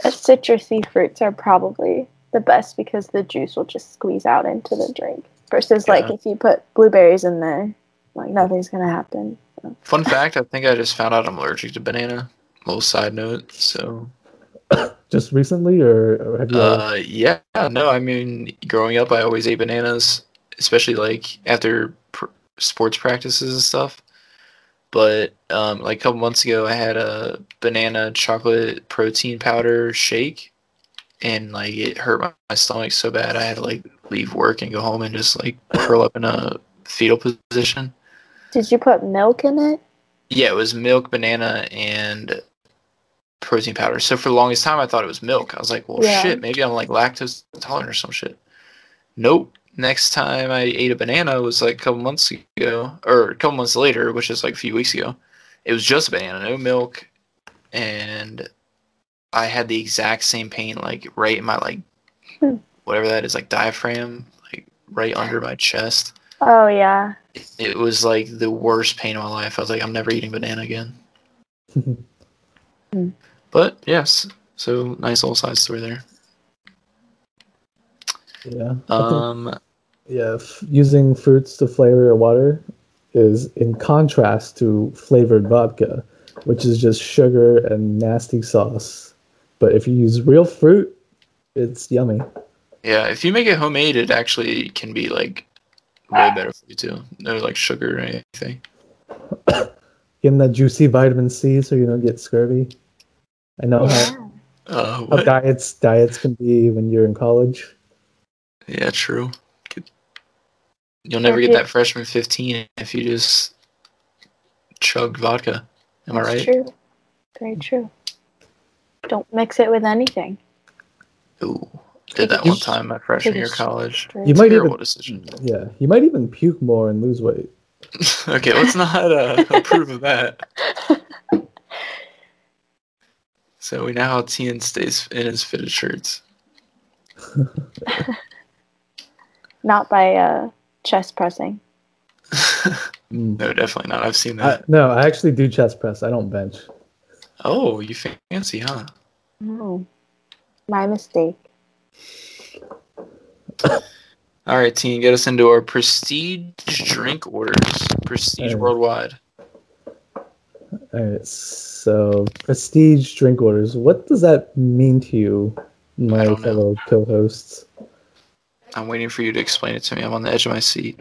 citrusy fruits are probably the best because the juice will just squeeze out into the drink. Versus like if you put blueberries in there, like nothing's gonna happen. Fun fact: I think I just found out I'm allergic to banana. Little side note. So, Just recently, or, have you? uh, yeah, no, I mean, growing up, I always ate bananas, especially like after pr- sports practices and stuff. But um, like a couple months ago, I had a banana chocolate protein powder shake, and like it hurt my, my stomach so bad I had to like leave work and go home and just like curl up in a fetal position. Did you put milk in it? Yeah, it was milk, banana, and protein powder. So for the longest time, I thought it was milk. I was like, well, Yeah. shit, maybe I'm like lactose intolerant or some shit. Nope. Next time I ate a banana was like a couple months ago, or a couple months later, which is like a few weeks ago. It was just a banana, no milk, and I had the exact same pain, like right in my like Hmm. whatever that is, like diaphragm, like right under my chest. Oh yeah. It was like the worst pain of my life. I was like, I'm never eating banana again. Hmm. But yes, so nice little side story there. yeah. I think- Um, yeah. F- using fruits to flavor your water is in contrast to flavored vodka, which is just sugar and nasty sauce. But if you use real fruit, it's yummy. yeah, if you make it homemade, it actually can be like way better for you too. No like sugar or anything. Give them that juicy vitamin C so you don't get scurvy. I know how, Uh, how diets diets can be when you're in college. Yeah, true. You'll never get that freshman 15 if you just chug vodka. Am I right? True. Very true. Don't mix it with anything. Ooh, did that one time my freshman year of college. straight- You might Terrible even decision. yeah, you might even puke more and lose weight. okay, let's not uh, approve of that. So we now how Tien stays in his fitted shirts. Not by uh, chest pressing. No, definitely not. I've seen I, that. no, I actually do chest press. I don't bench. oh, you fancy, huh? Oh, my mistake. All right, team, get us into our prestige drink orders. Prestige Alright. worldwide. All right, so prestige drink orders. What does that mean to you, my fellow co-hosts? I'm waiting for you to explain it to me. I'm on the edge of my seat.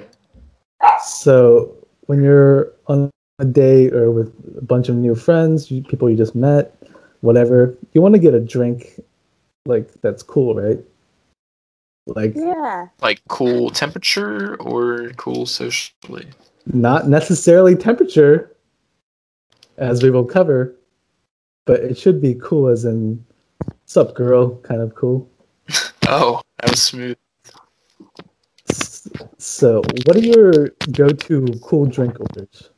So when you're on a date or with a bunch of new friends, people you just met, whatever, you want to get a drink like that's cool, right? Like Yeah. Like cool temperature or cool socially? not necessarily temperature, as we will cover, but it should be cool as in sup girl kind of cool. Oh, that was smooth. So, what are your go-to cool drink orders?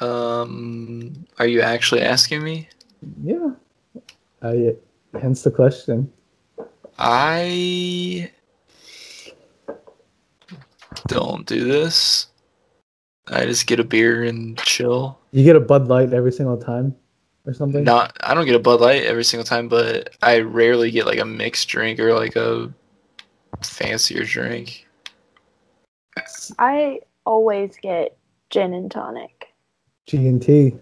Um, are you actually asking me? Yeah, I hence the question. I don't do this. I just get a beer and chill. You get a Bud Light every single time. or something? Not, I don't get a Bud Light every single time, but I rarely get like a mixed drink or like a fancier drink. I always get gin and tonic. G and T,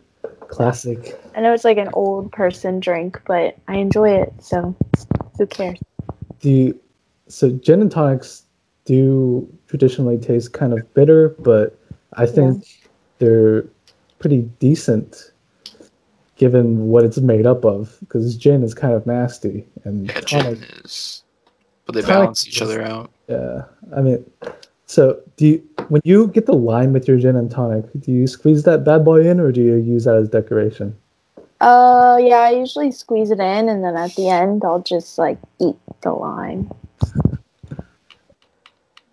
classic. I know it's like an old person drink, but I enjoy it, so who cares? Do you, so gin and tonics do traditionally taste kind of bitter, but I think they're pretty decent given what it's made up of. Because gin is kind of nasty, and Yeah, tonic, gin is, but they balance each is- other out. yeah. I mean, so do you when you get the lime with your gin and tonic? Do you squeeze that bad boy in, or do you use that as decoration? Uh, yeah, I usually squeeze it in, and then at the end, I'll just like eat the lime.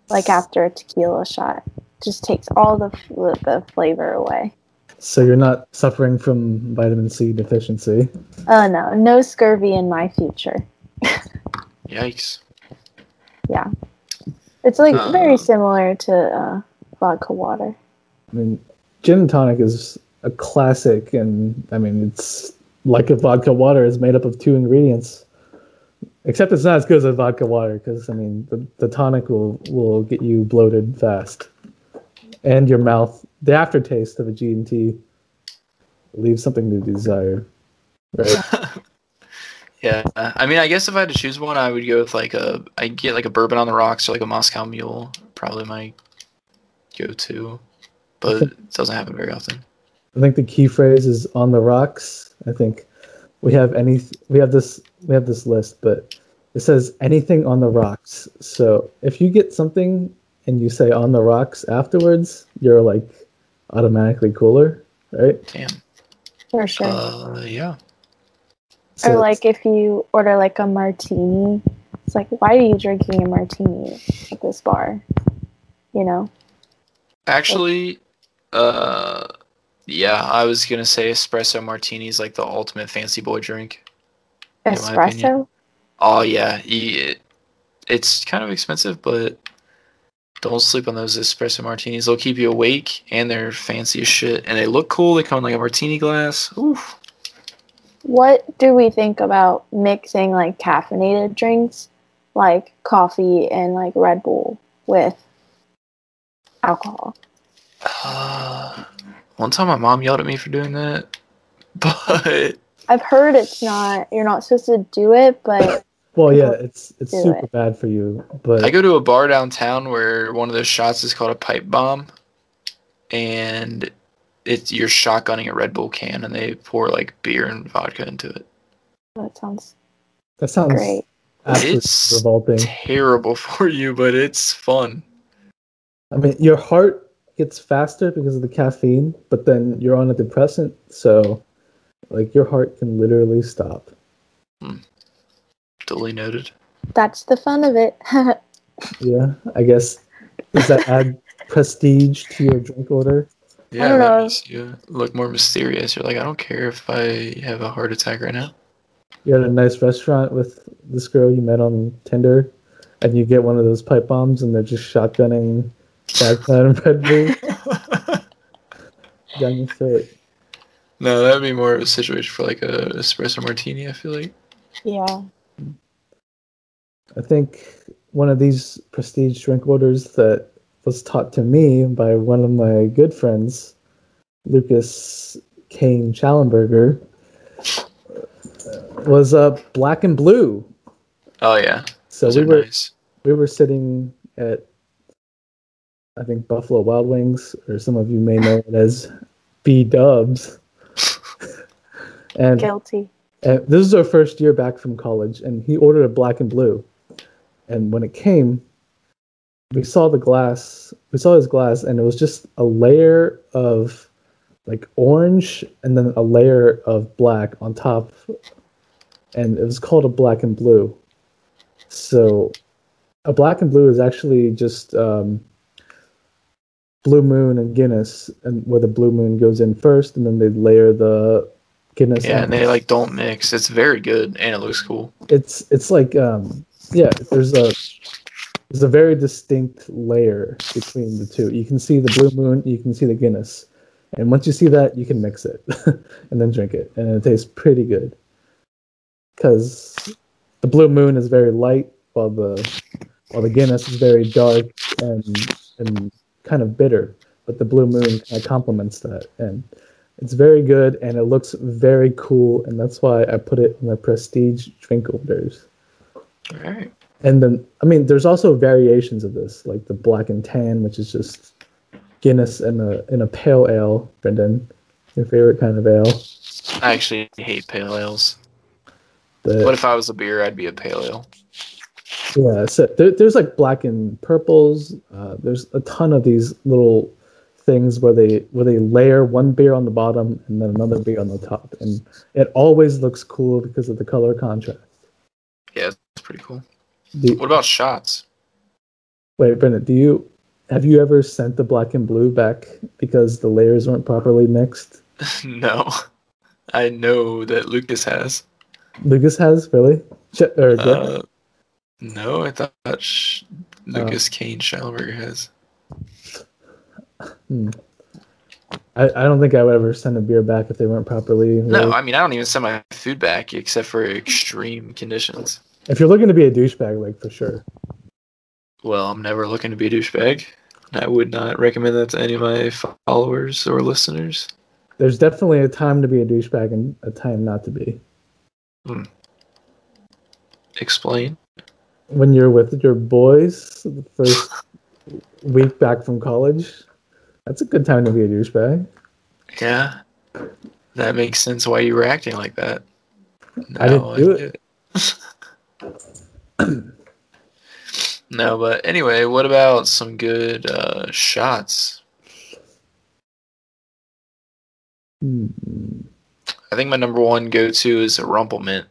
Like after a tequila shot, just takes all the the flavor away. So you're not suffering from vitamin C deficiency. Oh no, no scurvy in my future. Yikes! Yeah, it's like Uh. very similar to uh, vodka water. I mean, gin and tonic is a classic, and I mean, it's like a vodka water is made up of two ingredients. Except it's not as good as a vodka water, because I mean, the, the tonic will will get you bloated fast, and your mouth. The aftertaste of a G and T leaves something to desire. Right? Yeah, I mean, I guess if I had to choose one, I would go with like a. I get like a bourbon on the rocks or like a Moscow Mule. Probably my go-to, but it doesn't happen very often. I think the key phrase is on the rocks. I think we have any we have this we have this list, but it says anything on the rocks. So if you get something and you say on the rocks afterwards, you're like automatically cooler, right? Damn. For sure. Uh, yeah. So or like if you order like a martini, it's like, why are you drinking a martini at this bar? You know? Actually, uh, yeah, I was gonna say espresso martini is like the ultimate fancy boy drink. In my opinion. Espresso? Oh yeah, it, it's kind of expensive, but don't sleep on those espresso martinis. They'll keep you awake, and they're fancy as shit, and they look cool. They come in like a martini glass. Oof. What do we think about mixing like caffeinated drinks, like coffee and like Red Bull with alcohol? Uh, one time, my mom yelled at me for doing that, but I've heard it's not you're not supposed to do it, but well, yeah, it's it's super it. bad for you, but I go to a bar downtown where one of those shots is called a pipe bomb, and it's you're shotgunning a Red Bull can, and they pour like beer and vodka into it. that sounds that sounds great. absolutely It's revolting. Terrible for you, but it's fun. I mean, your heart gets faster because of the caffeine, but then you're on a depressant, so like your heart can literally stop. Hmm. Duly noted. That's the fun of it. Yeah, I guess does that add prestige to your drink order? Yeah, don't that know. makes you look more mysterious. You're like, I don't care if I have a heart attack right now. You're at a nice restaurant with this girl you met on Tinder, and you get one of those pipe bombs, and they're just shotgunning vodka and Red Bull down your throat. No, that would be more of a situation for like a espresso martini. I feel like. yeah. I think one of these prestige drink orders that was taught to me by one of my good friends, Lucas Kane Schallenberger, was uh, black and blue. Oh yeah, So those we were nice. we were sitting at I think Buffalo Wild Wings, or some of you may know it as B Dubs. and Guilty. and this is our first year back from college, and he ordered a black and blue. And when it came, we saw the glass, we saw his glass, and it was just a layer of like orange and then a layer of black on top. And it was called a black and blue. So a black and blue is actually just um, Blue Moon and Guinness, and where the Blue Moon goes in first, and then they layer the Guinness. Yeah, and they like don't mix. It's very good and it looks cool. it's it's like um yeah there's a there's a very distinct layer between the two you can see the blue moon you can see the guinness And once you see that, you can mix it and then drink it, and it tastes pretty good. Because the Blue Moon is very light, while the while the Guinness is very dark and and kind of bitter. But the Blue Moon kind of complements that, and it's very good, and it looks very cool, and that's why I put it in my prestige drink orders. All right. And then, I mean, there's also variations of this, like the black and tan, which is just Guinness in a in a pale ale. Brendan, your favorite kind of ale? I actually hate pale ales. The, What if I was a beer? I'd be a pale ale. yeah, so there, there's like black and purples. Uh, there's a ton of these little things where they where they layer one beer on the bottom and then another beer on the top, and it always looks cool because of the color contrast. Yeah, it's pretty cool. Do, What about shots? wait, Brendan, do you have you ever sent the black and blue back because the layers weren't properly mixed? no. I know that Lucas has. Lucas has really. Ch- or Uh, no, I thought sh- Lucas Kane Schallenberger has. I, I don't think I would ever send a beer back if they weren't properly. No. I mean I don't even send my food back except for extreme conditions. If you're looking to be a douchebag, like for sure. Well, I'm never looking to be a douchebag. I would not recommend that to any of my followers or listeners. There's definitely a time to be a douchebag and a time not to be. Hmm. Explain. When you're with your boys the first week back from college, that's a good time to be a douchebag. Yeah. That makes sense why you were acting like that. I didn't do get it. no, but anyway, what about some good uh, shots? Hmm. I think my number one go to is a Rumplemint.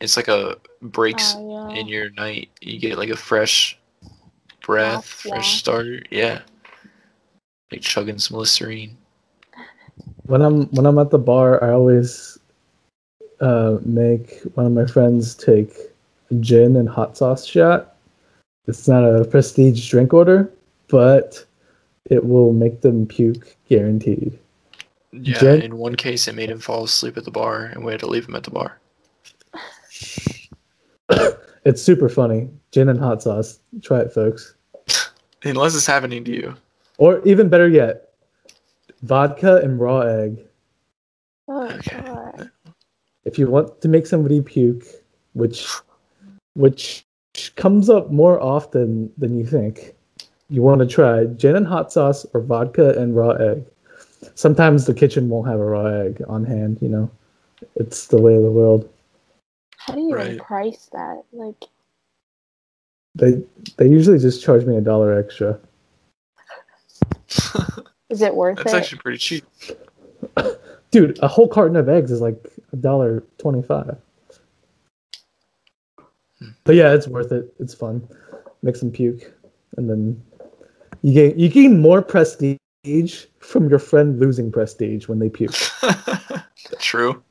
It's like a breaks Oh, yeah. in your night. You get like a fresh breath, Yeah, fresh yeah. starter. Yeah. Like chugging some Listerine. When I'm when I'm at the bar, I always uh, make one of my friends take a gin and hot sauce shot. It's not a prestige drink order, but it will make them puke guaranteed. Yeah, Gin- in one case, it made him fall asleep at the bar, and we had to leave him at the bar. It's super funny. Gin and hot sauce. Try it, folks. Unless it's happening to you. Or even better yet, vodka and raw egg. Oh, Okay. God. If you want to make somebody puke, which which comes up more often than you think, you want to try gin and hot sauce or vodka and raw egg. Sometimes the kitchen won't have a raw egg on hand, you know. It's the way of the world. How do you even price that? Like, They they usually just charge me a dollar extra. is it worth That's it? actually pretty cheap. Dude, a whole carton of eggs is like a dollar twenty-five. But yeah, it's worth it. It's fun. Make some puke, and then you gain you gain more prestige from your friend losing prestige when they puke. True.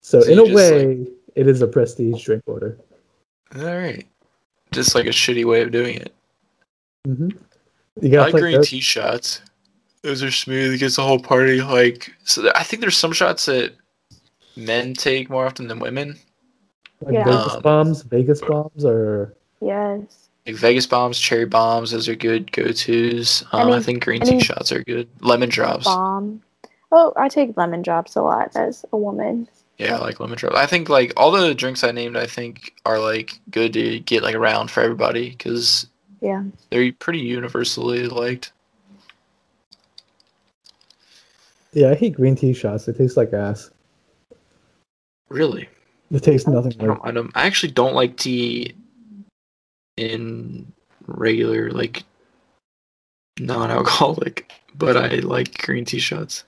So, So in a way, it is a prestige drink order. All right. Just like a shitty way of doing it. hmm You I like green tea shots. Those are smooth. It gets the whole party like. So I think there's some shots that men take more often than women. Like Yeah. Vegas Um, bombs, Vegas bombs, or yes. Like Vegas bombs, cherry bombs. Those are good go-tos. Um, I think green tea shots are good. Lemon drops. Bomb. Oh, I take lemon drops a lot as a woman. Yeah, I like lemon drops. I think like all the drinks I named, I think are like good to get like around for everybody because Yeah. they're pretty universally liked. yeah, I hate green tea shots. They taste like ass. Really. They tastes nothing I like. don't, I don't. I actually don't like tea in regular like non-alcoholic, but I like green tea shots.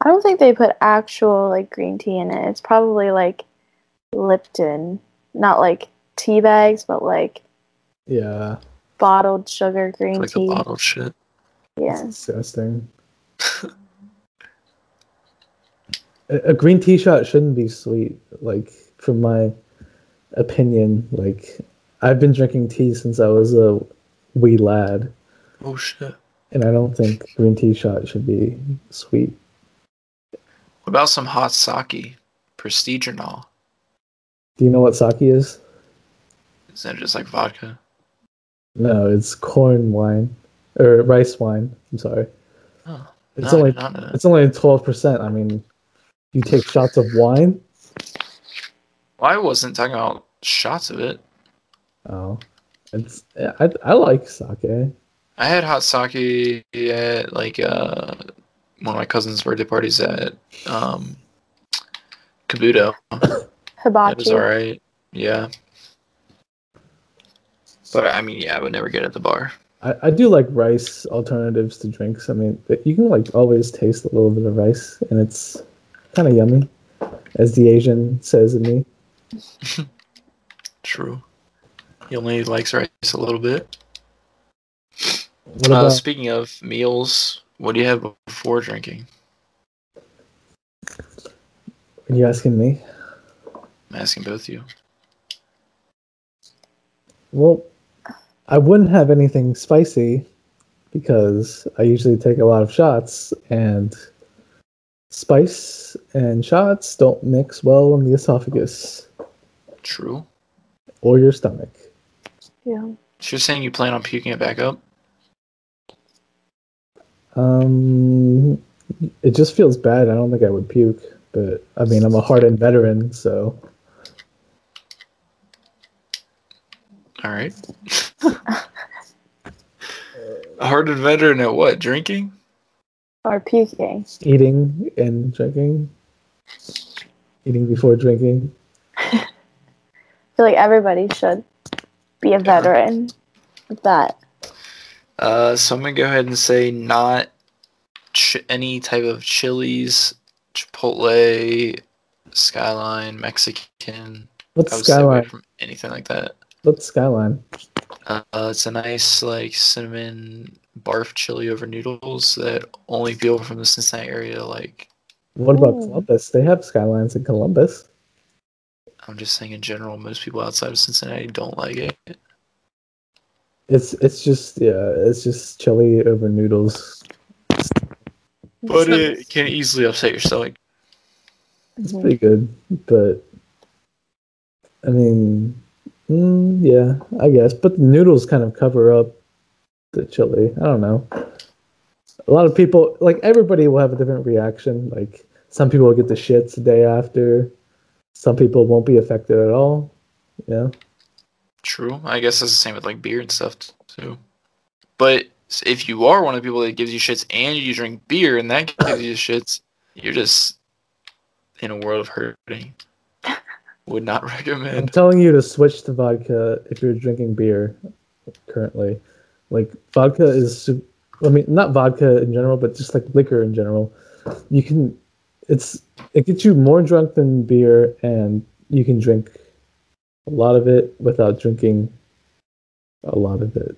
I don't think they put actual like green tea in it. It's probably like Lipton, not like tea bags, but like Yeah, bottled sugar green like tea. a bottled shit. Yeah. disgusting. a, a green tea shot shouldn't be sweet. Like, from my opinion, like I've been drinking tea since I was a wee lad. Oh shit. and I don't think green tea shot should be sweet. What about some hot sake? Prestige or not? Do you know what sake is? Is that just like vodka? No, it's corn wine or rice wine. I'm sorry. Oh, It's no, only did not know that. it's only twelve percent. I mean, you take shots of wine. Well, I wasn't talking about shots of it. Oh, it's I I like sake. I had hot sake at like uh one of my cousin's birthday parties at um Kabuto. That was alright. Yeah. But I mean, yeah, I would never get it at the bar. I, I do like rice alternatives to drinks. I mean, you can like always taste a little bit of rice, and it's kind of yummy, as the Asian says in me. True. He only likes rice a little bit. What Uh, speaking of meals, what do you have before drinking? are you asking me? I'm asking both of you. Well, I wouldn't have anything spicy because I usually take a lot of shots, and spice and shots don't mix well in the esophagus True. or your stomach. Yeah. She you're saying you plan on puking it back up? Um, it just feels bad. I don't think I would puke, but I mean, I'm a hardened veteran, so All right. A hardened veteran at what? Drinking? Or puking. eating and drinking, eating before drinking. I feel like everybody should be a veteran of that. Uh, so I'm gonna go ahead and say not ch- any type of chilies, Chipotle, Skyline, Mexican. What's I would stay away skyline? from anything like that. What's skyline? Uh, it's a nice like cinnamon barf chili over noodles that only people from the Cincinnati area like. What about Columbus? They have skylines in Columbus. I'm just saying in general, most people outside of Cincinnati don't like it. It's it's just yeah, it's just chili over noodles. But it can easily upset your stomach. It's pretty good, but I mean, mm, yeah, I guess. But the noodles kind of cover up the chili. I don't know. A lot of people, like everybody, will have a different reaction. Like some people will get the shits the day after. Some people won't be affected at all. Yeah. True. I guess that's the same with like beer and stuff too. But if you are one of the people that gives you shits and you drink beer and that gives you shits, you're just in a world of hurting. Would not recommend. I'm telling you to switch to vodka if you're drinking beer currently. Like vodka is, I mean, not vodka in general, but just like liquor in general. You can, it's it gets you more drunk than beer, and you can drink a lot of it without drinking a lot of it.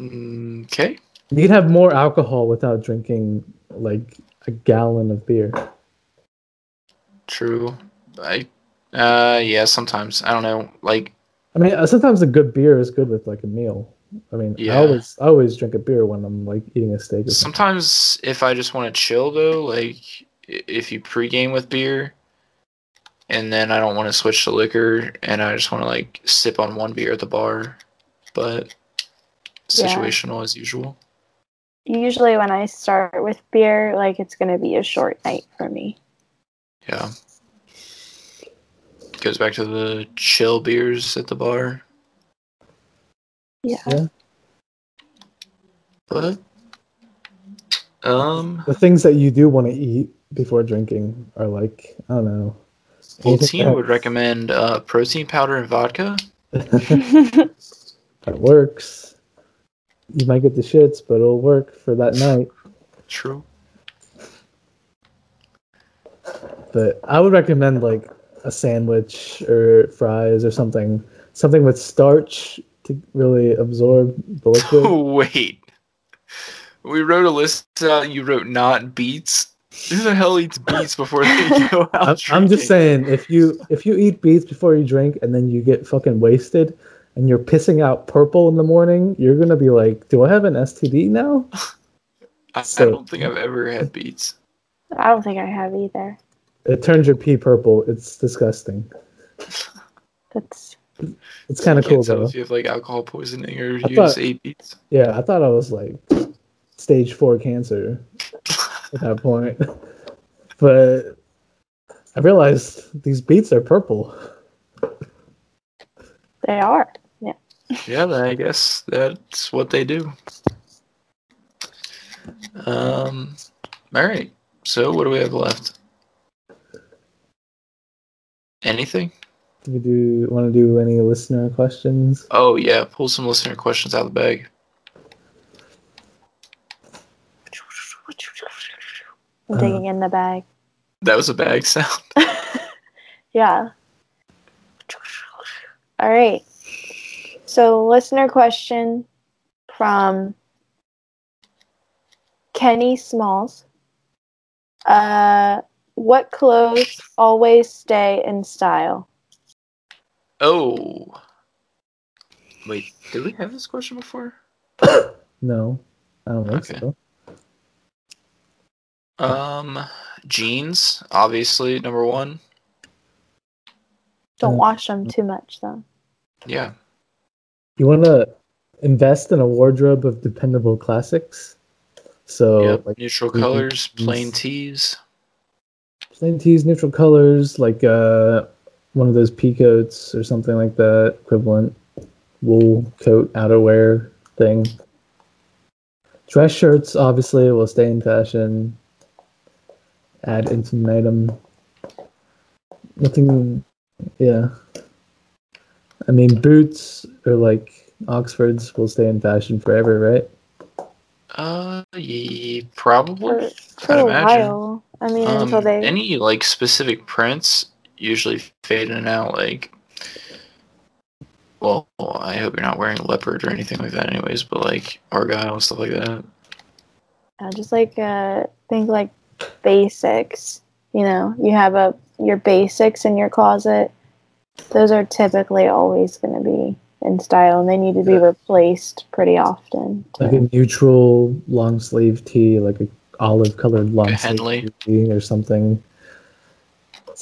Mm, Okay. You can have more alcohol without drinking like a gallon of beer. True. I. Uh. Yeah. Sometimes I don't know. Like. I mean, uh, sometimes a good beer is good with like a meal. I mean, Yeah. I always I always drink a beer when I'm like eating a steak. Or something. Sometimes if I just want to chill though, like if you pregame with beer, and then I don't want to switch to liquor, and I just want to like sip on one beer at the bar, but Yeah. situational as usual. Usually, when I start with beer, like it's gonna be a short night for me. Yeah. Goes back to the chill beers at the bar, Yeah. Yeah. but um, the things that you do want to eat before drinking are like I don't know. well, anything Tina that- would recommend uh, protein powder and vodka. that works. You might get the shits, but it'll work for that night. True. But I would recommend like a sandwich or fries or something, something with starch to really absorb the liquid. Wait. We wrote a list out. You wrote not beets. Who the hell eats beets before they go out? I'm, I'm just saying, if you if you eat beets before you drink and then you get fucking wasted, and you're pissing out purple in the morning, you're gonna be like, "Do I have an STD now?" I, I don't think I've ever had beets. I don't think I have either. It turns your pee purple. It's disgusting. That's It's kind of cool tell though. if you have like alcohol poisoning or I you thought- just ate beets. Yeah, I thought I was like stage four cancer at that point, but I realized these beets are purple. they are. Yeah. Yeah, I guess that's what they do. Um, all right. So what do we have left? Anything? Do you do want to do any listener questions? Oh yeah, pull some listener questions out of the bag. I'm Uh, digging in the bag. That was a bag sound. Yeah. All right. So, listener question from Kenny Smalls. Uh, what clothes always stay in style? Oh. Wait, did we have this question before? No, I don't think Okay. so. Um, jeans, obviously number one. Don't Uh, wash them too much, though. Yeah. You want to invest in a wardrobe of dependable classics. So yep. like Neutral colors, plain Yes. tees. plain tees, neutral colors, like uh, one of those pea coats or something like that, equivalent wool coat outerwear thing. Dress shirts, obviously, will stay in fashion. Ad infinitum. Nothing, yeah. I mean, boots or like Oxfords will stay in fashion forever, right? Uh, yeah, probably. For, for I'd a imagine. while. I mean, Um, until they. any like specific prints usually fade in and out. Like, well, I hope you're not wearing leopard or anything like that, anyways. But like argyle stuff like that. Uh, just like uh, think like basics. You know, you have a your basics in your closet. Those are typically always going to be in style, and they need to be replaced pretty often. to- Like a neutral long sleeve tee, like a olive colored long sleeve tee or something.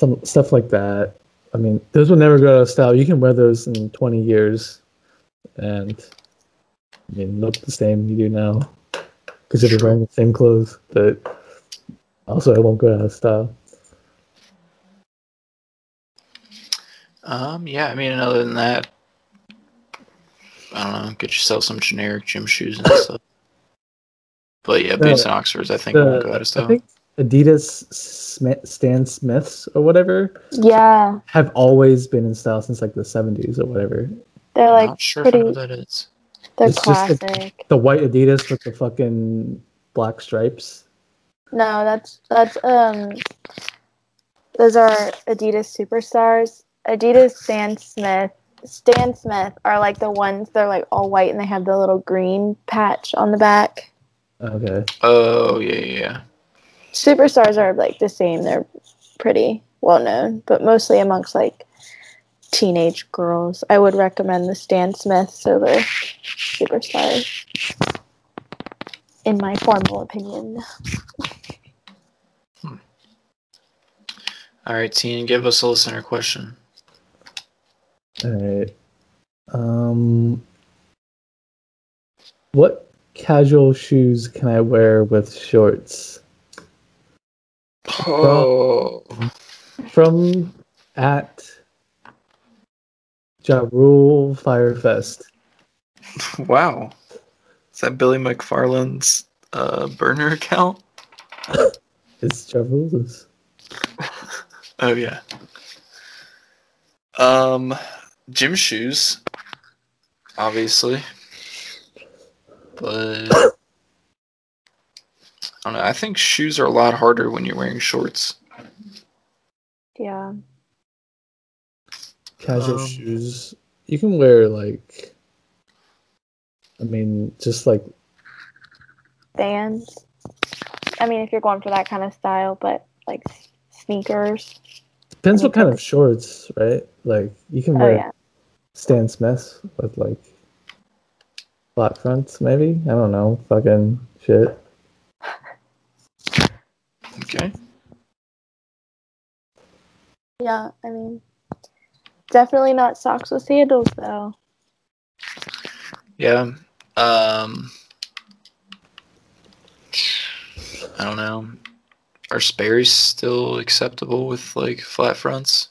Some stuff like that. I mean, those will never go out of style. You can wear those in 20 years and I mean, look the same you do now because you're wearing the same clothes, but also it won't go out of style. Um, yeah, I mean, other than that, I don't know, get yourself some generic gym shoes and stuff. But yeah, boots and Oxfords, I think won't go out of I style. think Adidas Smith, Stan Smiths or whatever Yeah, have always been in style since like the 70s or whatever. they're I'm like not sure if I know pretty. that is. They're It's just the- classic. The white Adidas with the fucking black stripes. No, that's that's um. Those are Adidas superstars. Adidas Stan Smith. Stan Smith are like the ones they're like all white and they have the little green patch on the back. Okay. Oh yeah, yeah, yeah. Superstars are like the same. They're pretty well known, but mostly amongst like teenage girls. I would recommend the Stan Smiths over Superstars. In my formal opinion. All right, Teen, give us a listener question. All right. Um, what casual shoes can I wear with shorts? Oh, From at Ja Rule Fyre Fest. wow. Is that Billy McFarland's uh, burner account? It's Ja Rule's. Oh yeah. Um, gym shoes, obviously, but I don't know. I think shoes are a lot harder when you're wearing shorts. Yeah. Casual Um, shoes. You can wear like. I mean, just like Vans. I mean, if you're going for that kind of style, but like sneakers. depends what kind of shorts, right? Like you can Oh wear yeah. Stan Smith with like flat fronts, maybe. I don't know. Fucking shit. Okay. Yeah, I mean, definitely not socks with sandals though. Yeah. Um. I don't know. Are Sperry's still acceptable with like flat fronts?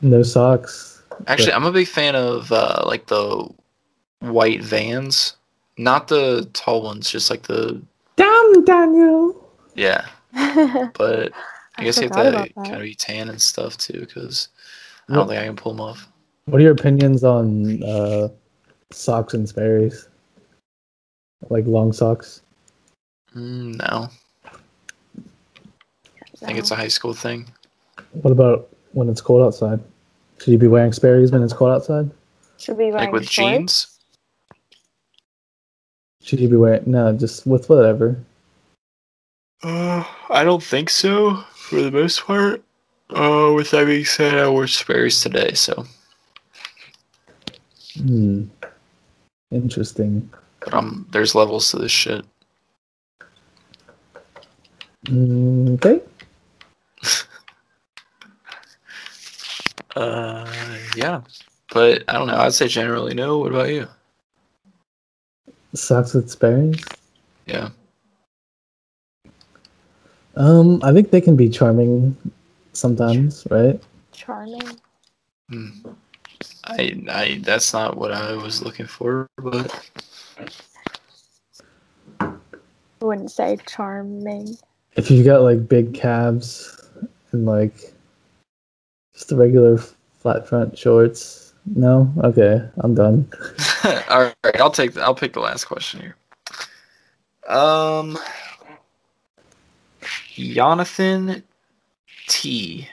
No socks. Actually, I'm a big fan of uh, like the white vans, not the tall ones, just like the Damn, Daniel. yeah. But I, guess you have to that. kind of be tan and stuff too, because I don't think I can pull them off. What are your opinions on uh, socks and Sperry's? Like long socks? Mm, no, I think it's a high school thing. What about when it's cold outside? Should you be wearing Sperry's when it's cold outside? Should be wearing Like with shorts. jeans. Should you be wearing no, just with whatever. Uh, I don't think so for the most part. Uh, with that being said, I wore Sperry's today, so Hmm. Interesting. but um, there's levels to this shit. Mm, okay. Uh, yeah, but I don't know. I'd say generally no. What about you? Socks with Sperry's? Yeah, Um, I think they can be charming sometimes, right? Charming. Hmm. I, I, that's not what I was looking for, but I wouldn't say charming. If you've got like big calves and like just the regular flat front shorts. No? Okay, I'm done. all right. I'll take. I'll pick the last question here. Um, Jonathan T.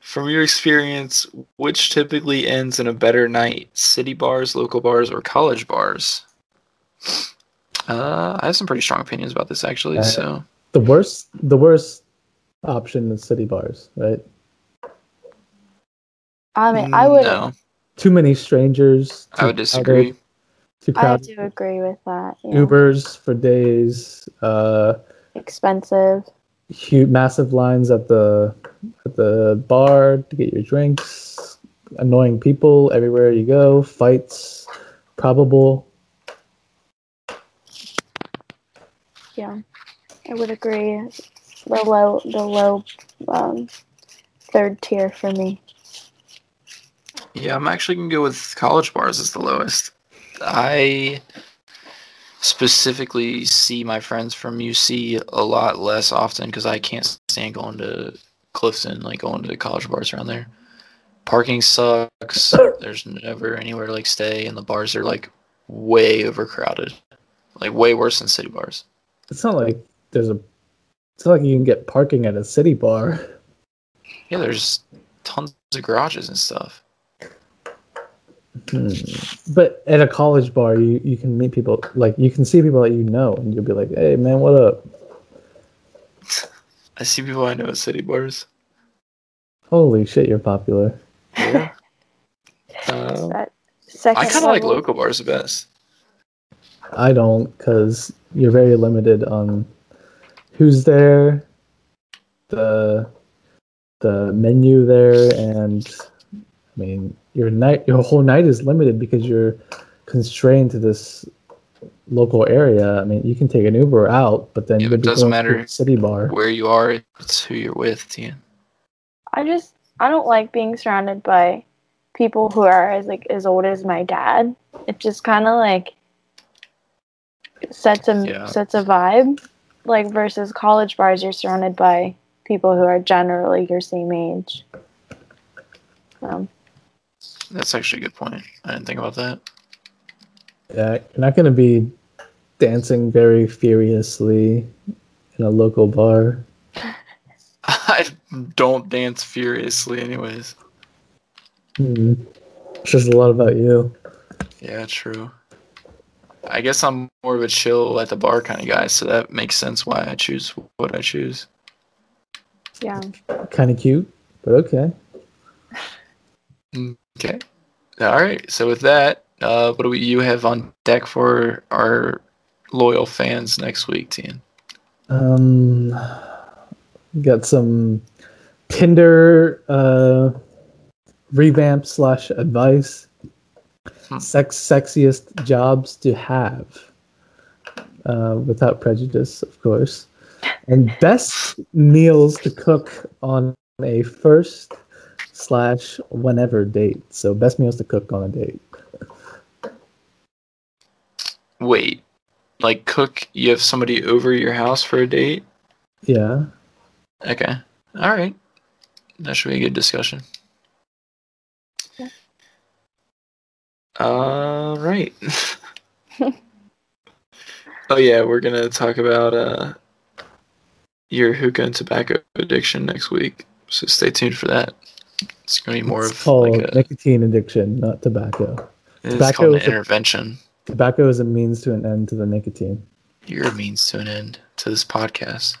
From your experience, which typically ends in a better night? City bars, local bars, or college bars? Uh, I have some pretty strong opinions about this actually. Uh, So The worst the worst option is city bars, right? I mean, I would. no, Too many strangers. I would disagree. crowded, Too I do agree with that. Yeah. Ubers for days. Uh, Expensive. huge, massive lines at the at the bar to get your drinks. Annoying people everywhere you go. Fights, probable. Yeah, I would agree. The low, the low, um, third tier for me. Yeah, I'm actually gonna go with college bars as the lowest. I specifically see my friends from UC a lot less often because I can't stand going to Clifton, like going to the college bars around there. Parking sucks. There's never anywhere to like stay, and the bars are like way overcrowded, like way worse than city bars. It's not like there's a. It's not like you can get parking at a city bar. Yeah, there's tons of garages and stuff. Hmm. But at a college bar, you, you can meet people like you can see people that you know, and you'll be like, "Hey, man, what up?" I see people I know at city bars. Holy shit, you're popular. Yeah. Um, I kind of like local bars the best. I don't, because you're very limited on who's there, the the menu there, and I mean your night, your whole night is limited because you're constrained to this local area. I mean, you can take an Uber out, but then Yeah, it doesn't going to matter a city bar. Where you are, it's who you're with, Tian. I just I don't like being surrounded by people who are as like as old as my dad. It just kind of like sets a Yeah. sets a vibe. Like versus college bars, you're surrounded by people who are generally your same age. Um, That's actually a good point. I didn't think about that. Yeah, you're not going to be dancing very furiously in a local bar. I don't dance furiously, anyways. Hmm. Says a lot about you. Yeah, true. I guess I'm more of a chill at the bar kind of guy, so that makes sense why I choose what I choose. Yeah. Kind of cute, but okay. Okay. All right. So with that, uh, what do we, you have on deck for our loyal fans next week, Tian? Um, got some Tinder uh, revamp slash advice. Hmm. Sex sexiest jobs to have, uh, without prejudice, of course. And best meals to cook on a first slash whenever date. So best meals to cook on a date. Wait, like cook? You have somebody over your house for a date? Yeah. Okay. All right. That should be a good discussion. Yeah. All right. oh yeah, we're gonna talk about uh your hookah and tobacco addiction next week. So stay tuned for that. It's gonna be more it's of called like a nicotine addiction, not tobacco. it's tobacco is an a- intervention. Tobacco is a means to an end to the nicotine. You're a means to an end to this podcast.